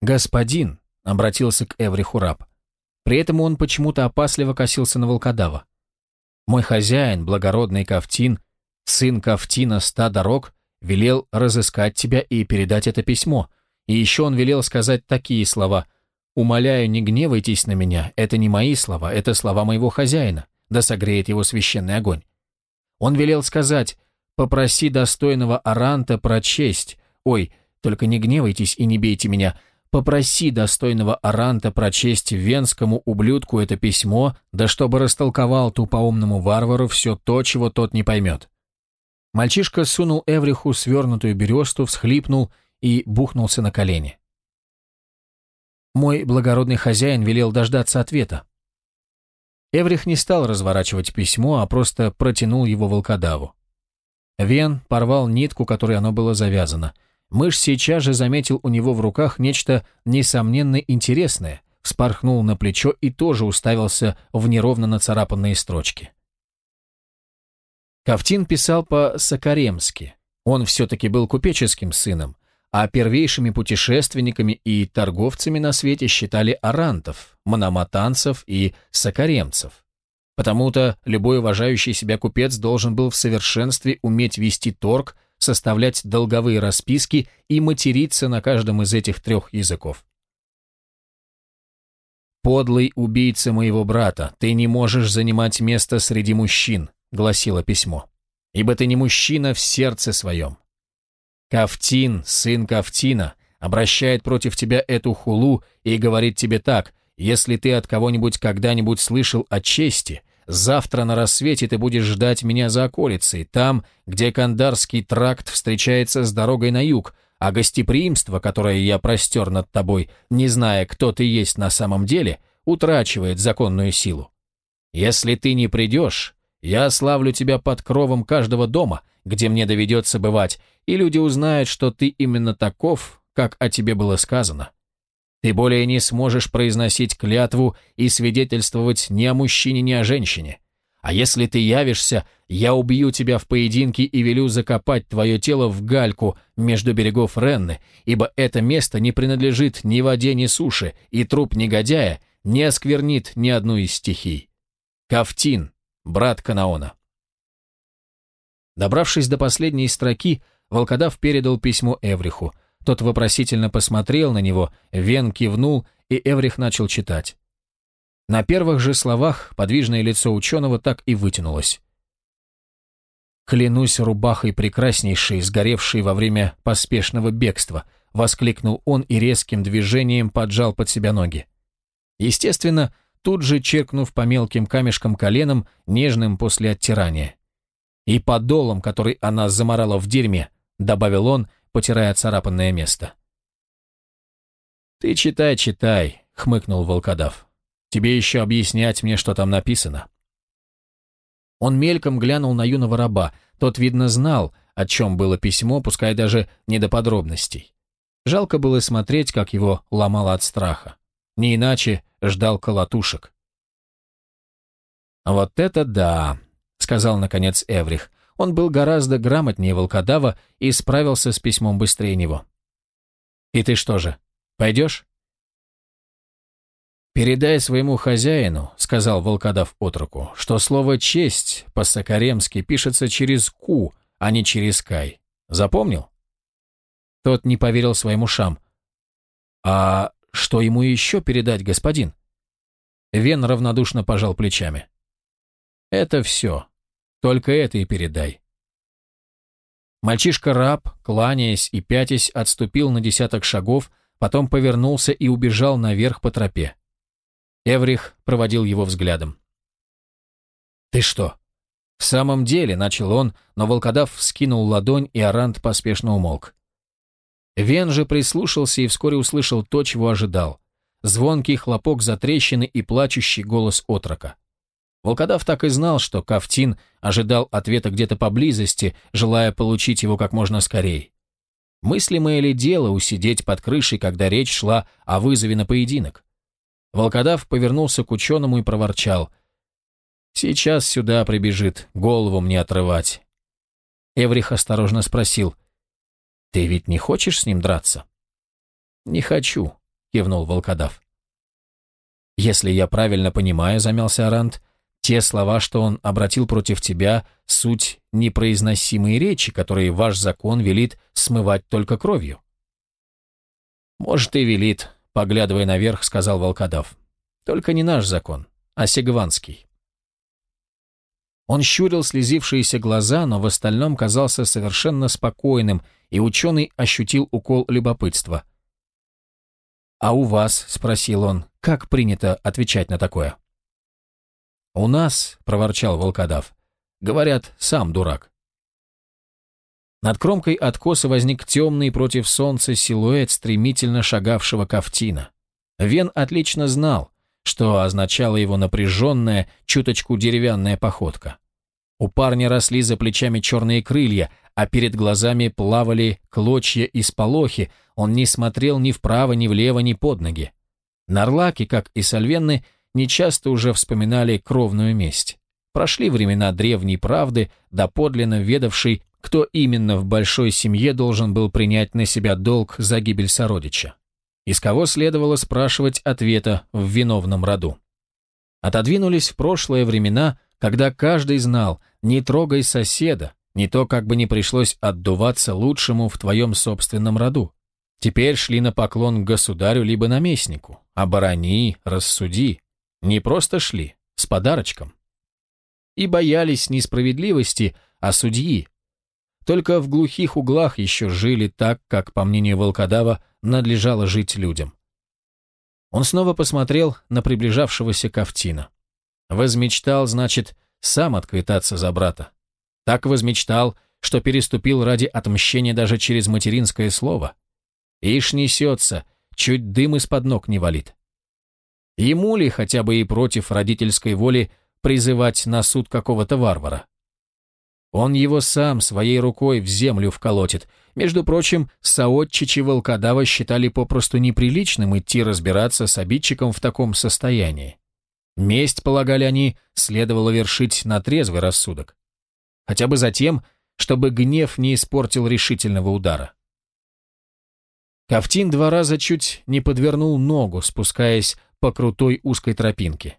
«Господин», — обратился к Эври Хураб, — при этом он почему-то опасливо косился на волкодава. Мой хозяин, благородный Кавтин, сын Кавтина ста дорог, велел разыскать тебя и передать это письмо. И еще он велел сказать такие слова. «Умоляю, не гневайтесь на меня, это не мои слова, это слова моего хозяина, да согреет его священный огонь». Он велел сказать «Попроси достойного Аранта прочесть, ой, только не гневайтесь и не бейте меня», Попроси достойного Аранта прочесть венскому ублюдку это письмо, да чтобы растолковал тупоумному варвару все то, чего тот не поймет. Мальчишка сунул Эвриху свернутую бересту, всхлипнул и бухнулся на колени. Мой благородный хозяин велел дождаться ответа. Эврих не стал разворачивать письмо, а просто протянул его волкодаву. Вен порвал нитку, которой оно было завязано — Мышь сейчас же заметил у него в руках нечто несомненно интересное, вспорхнул на плечо и тоже уставился в неровно нацарапанные строчки. Ковтин писал по-сокаремски. Он все-таки был купеческим сыном, а первейшими путешественниками и торговцами на свете считали арантов, мономатанцев и сокаремцев. Потому-то любой уважающий себя купец должен был в совершенстве уметь вести торг – составлять долговые расписки и материться на каждом из этих трех языков. «Подлый убийца моего брата, ты не можешь занимать место среди мужчин», — гласило письмо, — «ибо ты не мужчина в сердце своем». Кафтин, сын Кафтина, обращает против тебя эту хулу и говорит тебе так, «Если ты от кого-нибудь когда-нибудь слышал о чести, Завтра на рассвете ты будешь ждать меня за околицей, там, где Кандарский тракт встречается с дорогой на юг, а гостеприимство, которое я простер над тобой, не зная, кто ты есть на самом деле, утрачивает законную силу. Если ты не придешь, я славлю тебя под кровом каждого дома, где мне доведется бывать, и люди узнают, что ты именно таков, как о тебе было сказано. Ты более не сможешь произносить клятву и свидетельствовать ни о мужчине, ни о женщине. А если ты явишься, я убью тебя в поединке и велю закопать твое тело в гальку между берегов Ренны, ибо это место не принадлежит ни воде, ни суше, и труп негодяя не осквернит ни одну из стихий. Кафтин, брат Канаона. Добравшись до последней строки, волкодав передал письмо Эвриху – тот вопросительно посмотрел на него, Вен кивнул, и Эврих начал читать. На первых же словах подвижное лицо ученого так и вытянулось. «Клянусь рубахой прекраснейшей, сгоревшей во время поспешного бегства», — воскликнул он и резким движением поджал под себя ноги. Естественно, тут же черкнув по мелким камешкам коленом, нежным после оттирания. «И подолом, который она заморала в дерьме», — добавил он, — потирая царапанное место. «Ты читай, читай», — хмыкнул волкодав. «Тебе еще объяснять мне, что там написано». Он мельком глянул на юного раба. Тот, видно, знал, о чем было письмо, пускай даже не до подробностей. Жалко было смотреть, как его ломало от страха. Не иначе ждал колотушек. «Вот это да!» — сказал, наконец, Эврих. Он был гораздо грамотнее волкодава и справился с письмом быстрее него. «И ты что же, пойдешь?» «Передай своему хозяину», — сказал волкодав отроку, «что слово «честь» по-сокаремски пишется через «ку», а не через «кай». Запомнил?» Тот не поверил своим ушам. «А что ему еще передать, господин?» Вен равнодушно пожал плечами. «Это все. Только это и передай. Мальчишка-раб, кланяясь и пятясь, отступил на десяток шагов, потом повернулся и убежал наверх по тропе. Эврих проводил его взглядом. «Ты что?» «В самом деле», — начал он, но волкодав вскинул ладонь, и Арант поспешно умолк. Вен же прислушался и вскоре услышал то, чего ожидал. Звонкий хлопок за трещины и плачущий голос отрока. Волкодав так и знал, что Кафтин ожидал ответа где-то поблизости, желая получить его как можно скорее. Мыслимое ли дело усидеть под крышей, когда речь шла о вызове на поединок? Волкодав повернулся к ученому и проворчал. «Сейчас сюда прибежит, голову мне отрывать». Эврих осторожно спросил. «Ты ведь не хочешь с ним драться?» «Не хочу», — кивнул волкодав. «Если я правильно понимаю», — замялся Арант, — те слова, что он обратил против тебя, суть непроизносимые речи, которые ваш закон велит смывать только кровью. Может, и велит, поглядывая наверх, сказал волкодав. Только не наш закон, а сегванский. Он щурил слезившиеся глаза, но в остальном казался совершенно спокойным, и ученый ощутил укол любопытства. «А у вас, — спросил он, — как принято отвечать на такое?» «У нас», — проворчал волкодав, — «говорят, сам дурак». Над кромкой откоса возник темный против солнца силуэт стремительно шагавшего Кафтина. Вен отлично знал, что означала его напряженная, чуточку деревянная походка. У парня росли за плечами черные крылья, а перед глазами плавали клочья и сполохи, он не смотрел ни вправо, ни влево, ни под ноги. Нарлаки, как и Сальвенны, нечасто уже вспоминали кровную месть. Прошли времена древней правды, доподлинно ведавшей, кто именно в большой семье должен был принять на себя долг за гибель сородича. Из кого следовало спрашивать ответа в виновном роду. Отодвинулись в прошлые времена, когда каждый знал «не трогай соседа», не то как бы не пришлось отдуваться лучшему в твоем собственном роду. Теперь шли на поклон государю либо наместнику. Оборони, рассуди. Не просто шли, с подарочком. И боялись несправедливости, а судьи. Только в глухих углах еще жили так, как, по мнению волкодава, надлежало жить людям. Он снова посмотрел на приближавшегося Кафтина. Возмечтал, значит, сам отквитаться за брата. Так возмечтал, что переступил ради отмщения даже через материнское слово. Ишь несется, чуть дым из-под ног не валит. Ему ли хотя бы и против родительской воли призывать на суд какого-то варвара? Он его сам своей рукой в землю вколотит. Между прочим, Саотчичи волкодава считали попросту неприличным идти разбираться с обидчиком в таком состоянии. Месть, полагали они, следовало вершить на трезвый рассудок. Хотя бы затем, чтобы гнев не испортил решительного удара. Ковтин два раза чуть не подвернул ногу, спускаясь по крутой узкой тропинке.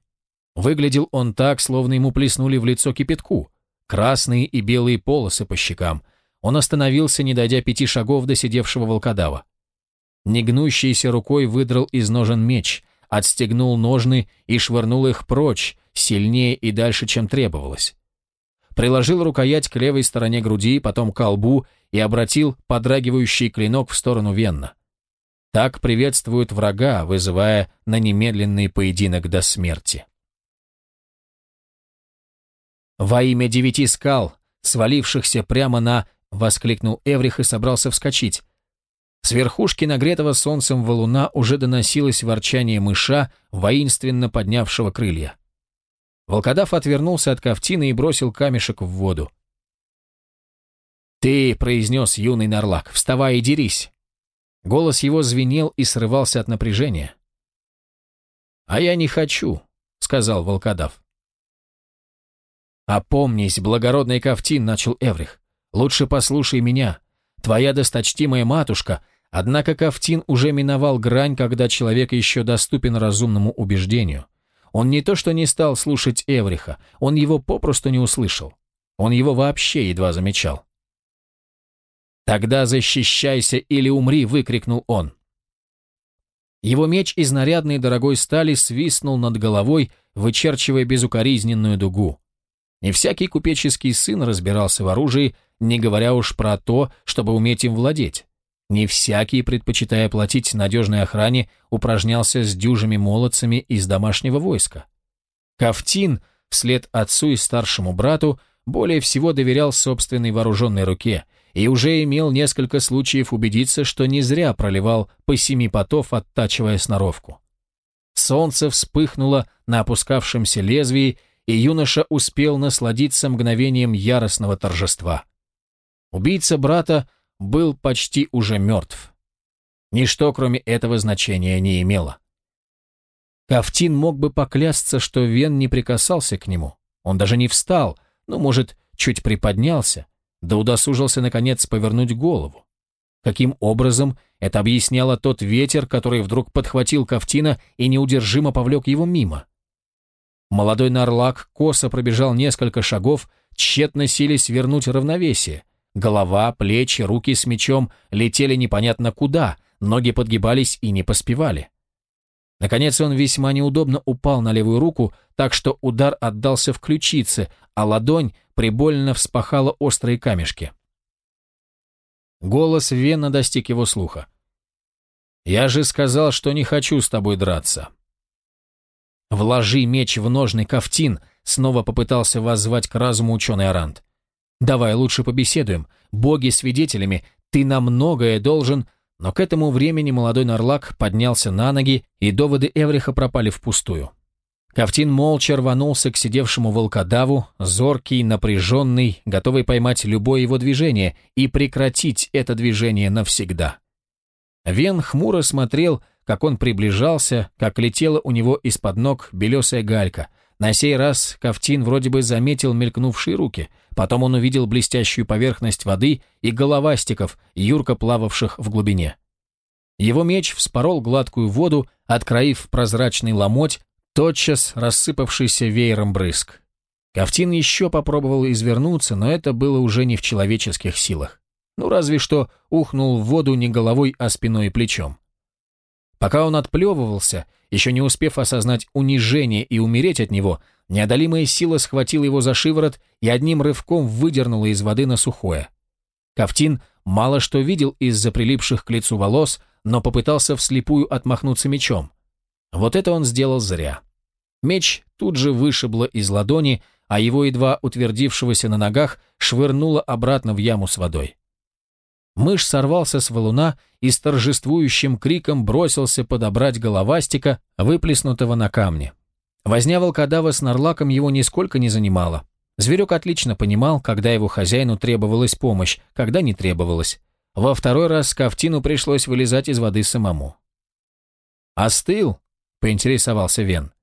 Выглядел он так, словно ему плеснули в лицо кипятку, красные и белые полосы по щекам. Он остановился, не дойдя пяти шагов до сидевшего волкодава. Негнущейся рукой выдрал из ножен меч, отстегнул ножны и швырнул их прочь, сильнее и дальше, чем требовалось. Приложил рукоять к левой стороне груди, потом к лбу и обратил подрагивающий клинок в сторону Венна. Так приветствуют врага, вызывая на немедленный поединок до смерти. «Во имя девяти скал, свалившихся прямо на...» — воскликнул Эврих и собрался вскочить. С верхушки нагретого солнцем валуна уже доносилось ворчание мыша, воинственно поднявшего крылья. Волкодав отвернулся от ковтины и бросил камешек в воду. «Ты», — произнес юный Нарлак, — «вставай и дерись. Голос его звенел и срывался от напряжения. «А я не хочу», — сказал волкодав. «Опомнись, благородный Кафтин», — начал Эврих. «Лучше послушай меня. Твоя досточтимая матушка...» Однако Кафтин уже миновал грань, когда человек еще доступен разумному убеждению. Он не то что не стал слушать Эвриха, он его попросту не услышал. Он его вообще едва замечал. «Тогда защищайся или умри!» — выкрикнул он. Его меч из нарядной дорогой стали свистнул над головой, вычерчивая безукоризненную дугу. И всякий купеческий сын разбирался в оружии, не говоря уж про то, чтобы уметь им владеть. Не всякий, предпочитая платить надежной охране, упражнялся с дюжими молодцами из домашнего войска. Кафтин, вслед отцу и старшему брату, более всего доверял собственной вооруженной руке — и уже имел несколько случаев убедиться, что не зря проливал по семи потов, оттачивая сноровку. Солнце вспыхнуло на опускавшемся лезвии, и юноша успел насладиться мгновением яростного торжества. Убийца брата был почти уже мертв. Ничто, кроме этого, значения не имело. Кафтин мог бы поклясться, что Вен не прикасался к нему. Он даже не встал, ну, может, чуть приподнялся, да удосужился, наконец, повернуть голову. Каким образом это объясняло тот ветер, который вдруг подхватил Кафтина и неудержимо повлек его мимо? Молодой нарлак косо пробежал несколько шагов, тщетно сились вернуть равновесие. Голова, плечи, руки с мечом летели непонятно куда, ноги подгибались и не поспевали. Наконец он весьма неудобно упал на левую руку, так что удар отдался в ключице, а ладонь прибольно вспахала острые камешки. Голос Вена достиг его слуха. «Я же сказал, что не хочу с тобой драться». «Вложи меч в ножный кафтин», — снова попытался воззвать к разуму ученый Арант. «Давай лучше побеседуем. Боги свидетелями, ты на многое должен...» Но к этому времени молодой Нарлак поднялся на ноги, и доводы Эвриха пропали впустую. Ковтин молча рванулся к сидевшему волкодаву, зоркий, напряженный, готовый поймать любое его движение и прекратить это движение навсегда. Вен хмуро смотрел, как он приближался, как летела у него из-под ног белесая галька. На сей раз Ковтин вроде бы заметил мелькнувшие руки, потом он увидел блестящую поверхность воды и головастиков, юрко плававших в глубине. Его меч вспорол гладкую воду, откроив прозрачный ломоть, тотчас рассыпавшийся веером брызг. Ковтин еще попробовал извернуться, но это было уже не в человеческих силах. Ну, разве что ухнул в воду не головой, а спиной и плечом. Пока он отплевывался, еще не успев осознать унижение и умереть от него, неодолимая сила схватила его за шиворот и одним рывком выдернула из воды на сухое. Ковтин мало что видел из-за прилипших к лицу волос, но попытался вслепую отмахнуться мечом. Вот это он сделал зря. Меч тут же вышибло из ладони, а его едва утвердившегося на ногах швырнуло обратно в яму с водой. Мышь сорвался с валуна и с торжествующим криком бросился подобрать головастика, выплеснутого на камне. Возня волкодава с нарлаком его нисколько не занимала. Зверек отлично понимал, когда его хозяину требовалась помощь, когда не требовалась. Во второй раз Кафтину пришлось вылезать из воды самому. «Остыл?» поинтересовался Вен.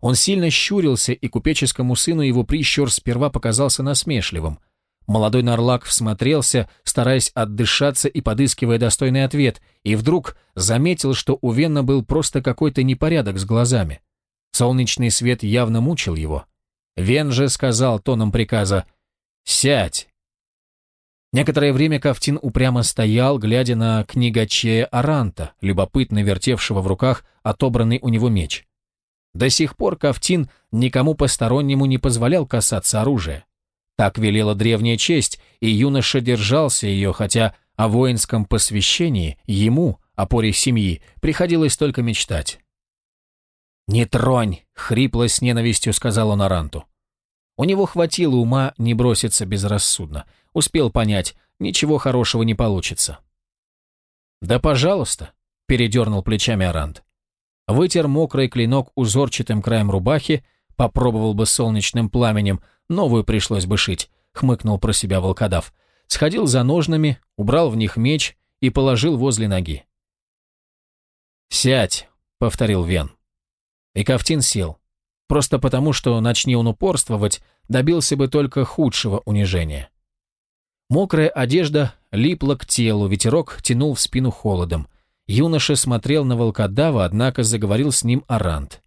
Он сильно щурился, и купеческому сыну его прищур сперва показался насмешливым. Молодой Нарлак всмотрелся, стараясь отдышаться и подыскивая достойный ответ, и вдруг заметил, что у Вена был просто какой-то непорядок с глазами. Солнечный свет явно мучил его. Вен же сказал тоном приказа «Сядь!» Некоторое время Ковтин упрямо стоял, глядя на книгачея Аранта, любопытно вертевшего в руках отобранный у него меч. До сих пор Ковтин никому постороннему не позволял касаться оружия. Так велела древняя честь, и юноша держался ее, хотя о воинском посвящении ему, опоре семьи, приходилось только мечтать. «Не тронь!» — хрипло с ненавистью сказал он Аранту. У него хватило ума не броситься безрассудно. Успел понять, ничего хорошего не получится. «Да пожалуйста», — передернул плечами Арант. Вытер мокрый клинок узорчатым краем рубахи, попробовал бы солнечным пламенем, новую пришлось бы шить, хмыкнул про себя волкодав. Сходил за ножными, убрал в них меч и положил возле ноги. «Сядь», — повторил Вен. И Ковтин сел просто потому, что, начни он упорствовать, добился бы только худшего унижения. Мокрая одежда липла к телу, ветерок тянул в спину холодом. Юноша смотрел на волкодава, однако заговорил с ним Арант.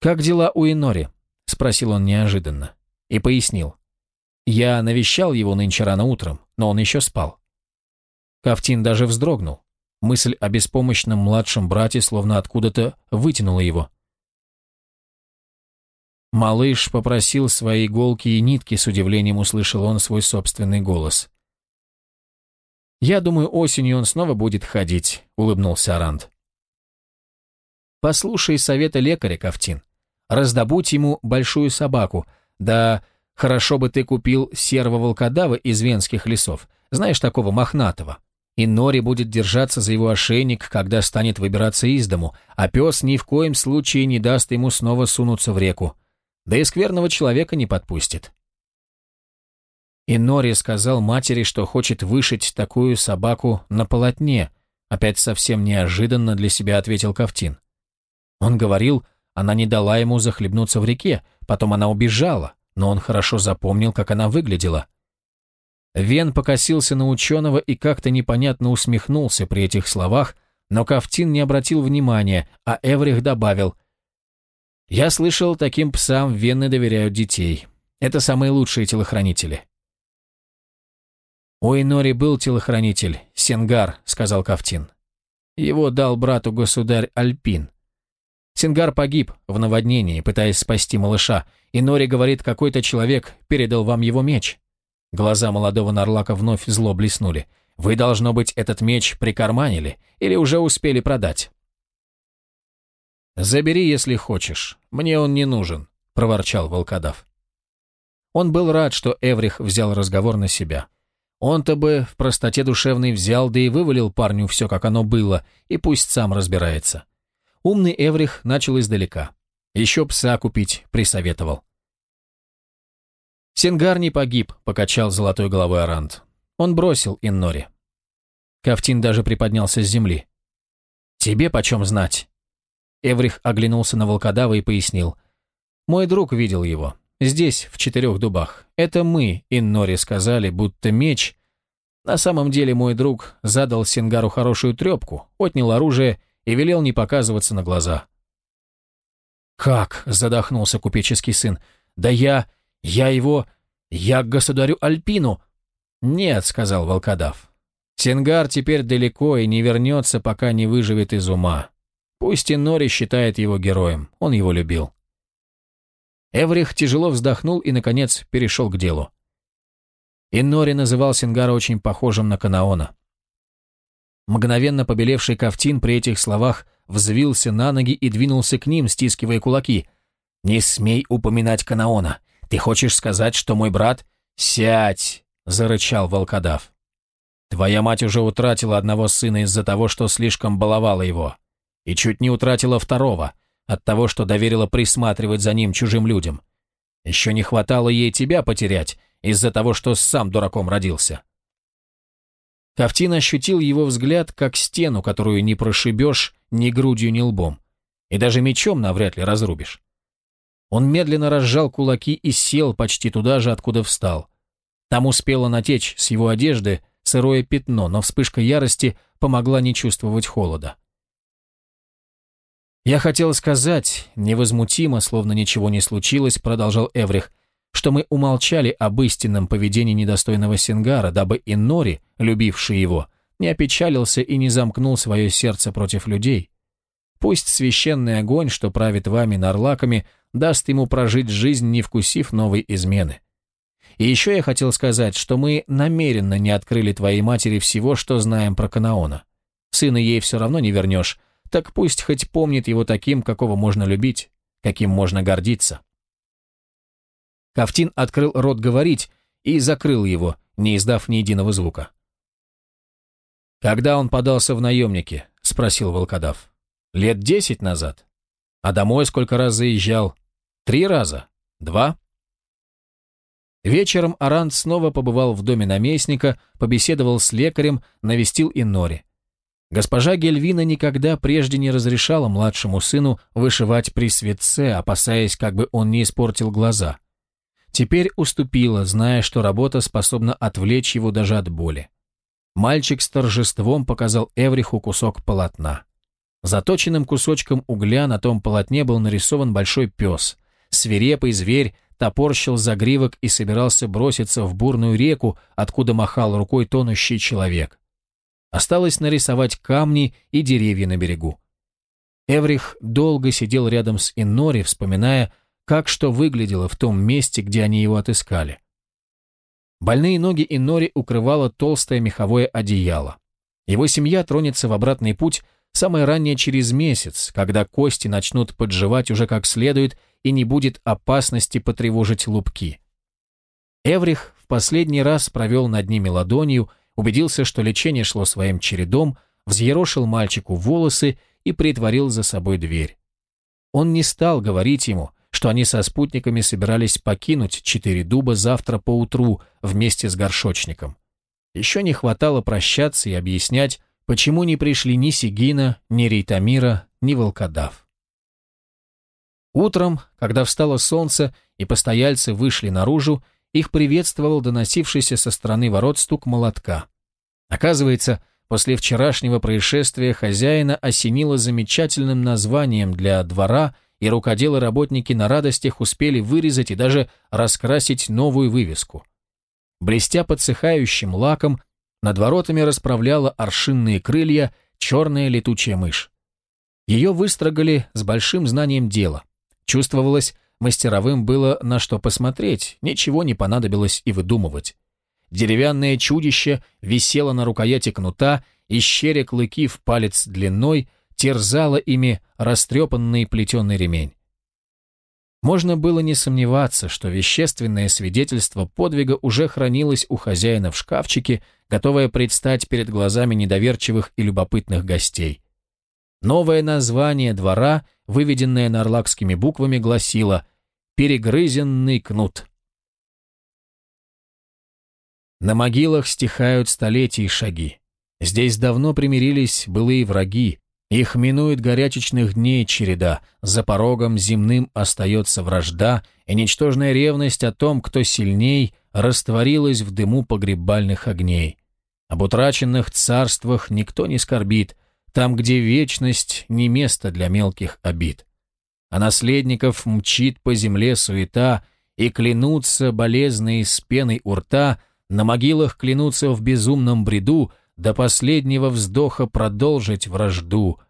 «Как дела у Инори?» — спросил он неожиданно. И пояснил. «Я навещал его нынче рано утром, но он еще спал». Кавтин даже вздрогнул. Мысль о беспомощном младшем брате словно откуда-то вытянула его. «Малыш попросил свои иголки и нитки», — с удивлением услышал он свой собственный голос. «Я думаю, осенью он снова будет ходить», — улыбнулся Арант. «Послушай совета лекаря, Ковтин. Раздобудь ему большую собаку. Да хорошо бы ты купил серого волкодава из венских лесов. Знаешь, такого мохнатого и Нори будет держаться за его ошейник, когда станет выбираться из дому, а пес ни в коем случае не даст ему снова сунуться в реку. Да и скверного человека не подпустит. И Нори сказал матери, что хочет вышить такую собаку на полотне. Опять совсем неожиданно для себя ответил Ковтин. Он говорил, она не дала ему захлебнуться в реке, потом она убежала, но он хорошо запомнил, как она выглядела. Вен покосился на ученого и как-то непонятно усмехнулся при этих словах, но Ковтин не обратил внимания, а Эврих добавил – я слышал, таким псам вены доверяют детей. Это самые лучшие телохранители. У Инори был телохранитель, Сенгар, сказал Кафтин. Его дал брату государь Альпин. Сенгар погиб в наводнении, пытаясь спасти малыша, Инори говорит, какой-то человек передал вам его меч. Глаза молодого Нарлака вновь зло блеснули. Вы, должно быть, этот меч прикарманили или уже успели продать. «Забери, если хочешь. Мне он не нужен», — проворчал волкодав. Он был рад, что Эврих взял разговор на себя. Он-то бы в простоте душевной взял, да и вывалил парню все, как оно было, и пусть сам разбирается. Умный Эврих начал издалека. Еще пса купить присоветовал. «Сенгар не погиб», — покачал золотой головой Арант. Он бросил Иннори. Кавтин даже приподнялся с земли. «Тебе почем знать?» Эврих оглянулся на волкодава и пояснил. «Мой друг видел его. Здесь, в четырех дубах. Это мы, Иннори, сказали, будто меч. На самом деле мой друг задал Сингару хорошую трепку, отнял оружие и велел не показываться на глаза». «Как?» — задохнулся купеческий сын. «Да я... я его... я к государю Альпину!» «Нет», — сказал волкодав. «Сингар теперь далеко и не вернется, пока не выживет из ума. Пусть и Нори считает его героем, он его любил. Эврих тяжело вздохнул и, наконец, перешел к делу. И Нори называл Сингара очень похожим на Канаона. Мгновенно побелевший Кафтин при этих словах взвился на ноги и двинулся к ним, стискивая кулаки. «Не смей упоминать Канаона! Ты хочешь сказать, что мой брат...» «Сядь!» — зарычал волкодав. «Твоя мать уже утратила одного сына из-за того, что слишком баловала его. И чуть не утратила второго, от того, что доверила присматривать за ним чужим людям. Еще не хватало ей тебя потерять из-за того, что сам дураком родился. Ковтин ощутил его взгляд как стену, которую не прошибешь ни грудью, ни лбом. И даже мечом навряд ли разрубишь. Он медленно разжал кулаки и сел почти туда же, откуда встал. Там успело натечь с его одежды сырое пятно, но вспышка ярости помогла не чувствовать холода. «Я хотел сказать, невозмутимо, словно ничего не случилось», — продолжал Эврих, «что мы умолчали об истинном поведении недостойного Сингара, дабы и Нори, любивший его, не опечалился и не замкнул свое сердце против людей. Пусть священный огонь, что правит вами, нарлаками, даст ему прожить жизнь, не вкусив новой измены. И еще я хотел сказать, что мы намеренно не открыли твоей матери всего, что знаем про Канаона. Сына ей все равно не вернешь, так пусть хоть помнит его таким, какого можно любить, каким можно гордиться. Ковтин открыл рот говорить и закрыл его, не издав ни единого звука. «Когда он подался в наемники?» — спросил волкодав. «Лет десять назад. А домой сколько раз заезжал? Три раза? Два?» Вечером Арант снова побывал в доме наместника, побеседовал с лекарем, навестил и Нори. Госпожа Гельвина никогда прежде не разрешала младшему сыну вышивать при светце, опасаясь, как бы он не испортил глаза. Теперь уступила, зная, что работа способна отвлечь его даже от боли. Мальчик с торжеством показал Эвриху кусок полотна. Заточенным кусочком угля на том полотне был нарисован большой пес. Свирепый зверь топорщил загривок и собирался броситься в бурную реку, откуда махал рукой тонущий человек. Осталось нарисовать камни и деревья на берегу. Эврих долго сидел рядом с Инори, вспоминая, как что выглядело в том месте, где они его отыскали. Больные ноги Инори укрывало толстое меховое одеяло. Его семья тронется в обратный путь самое раннее через месяц, когда кости начнут подживать уже как следует и не будет опасности потревожить лупки. Эврих в последний раз провел над ними ладонью, убедился, что лечение шло своим чередом, взъерошил мальчику волосы и притворил за собой дверь. Он не стал говорить ему, что они со спутниками собирались покинуть четыре дуба завтра поутру вместе с горшочником. Еще не хватало прощаться и объяснять, почему не пришли ни Сигина, ни Рейтамира, ни Волкодав. Утром, когда встало солнце и постояльцы вышли наружу, их приветствовал доносившийся со стороны ворот стук молотка. Оказывается, после вчерашнего происшествия хозяина осенило замечательным названием для двора, и рукоделы работники на радостях успели вырезать и даже раскрасить новую вывеску. Блестя подсыхающим лаком, над воротами расправляла аршинные крылья черная летучая мышь. Ее выстрогали с большим знанием дела. Чувствовалось, Мастеровым было на что посмотреть, ничего не понадобилось и выдумывать. Деревянное чудище висело на рукояти кнута, и щеря клыки в палец длиной терзало ими растрепанный плетеный ремень. Можно было не сомневаться, что вещественное свидетельство подвига уже хранилось у хозяина в шкафчике, готовое предстать перед глазами недоверчивых и любопытных гостей. Новое название двора выведенная нарлакскими буквами, гласила «Перегрызенный кнут». На могилах стихают столетий шаги. Здесь давно примирились былые враги. Их минует горячечных дней череда, за порогом земным остается вражда, и ничтожная ревность о том, кто сильней, растворилась в дыму погребальных огней. Об утраченных царствах никто не скорбит, там, где вечность, не место для мелких обид. А наследников мчит по земле суета, и клянутся болезные с пеной у рта, на могилах клянутся в безумном бреду до последнего вздоха продолжить вражду,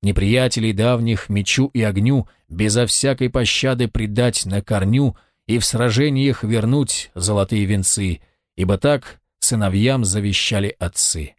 неприятелей давних мечу и огню безо всякой пощады предать на корню и в сражениях вернуть золотые венцы, ибо так сыновьям завещали отцы.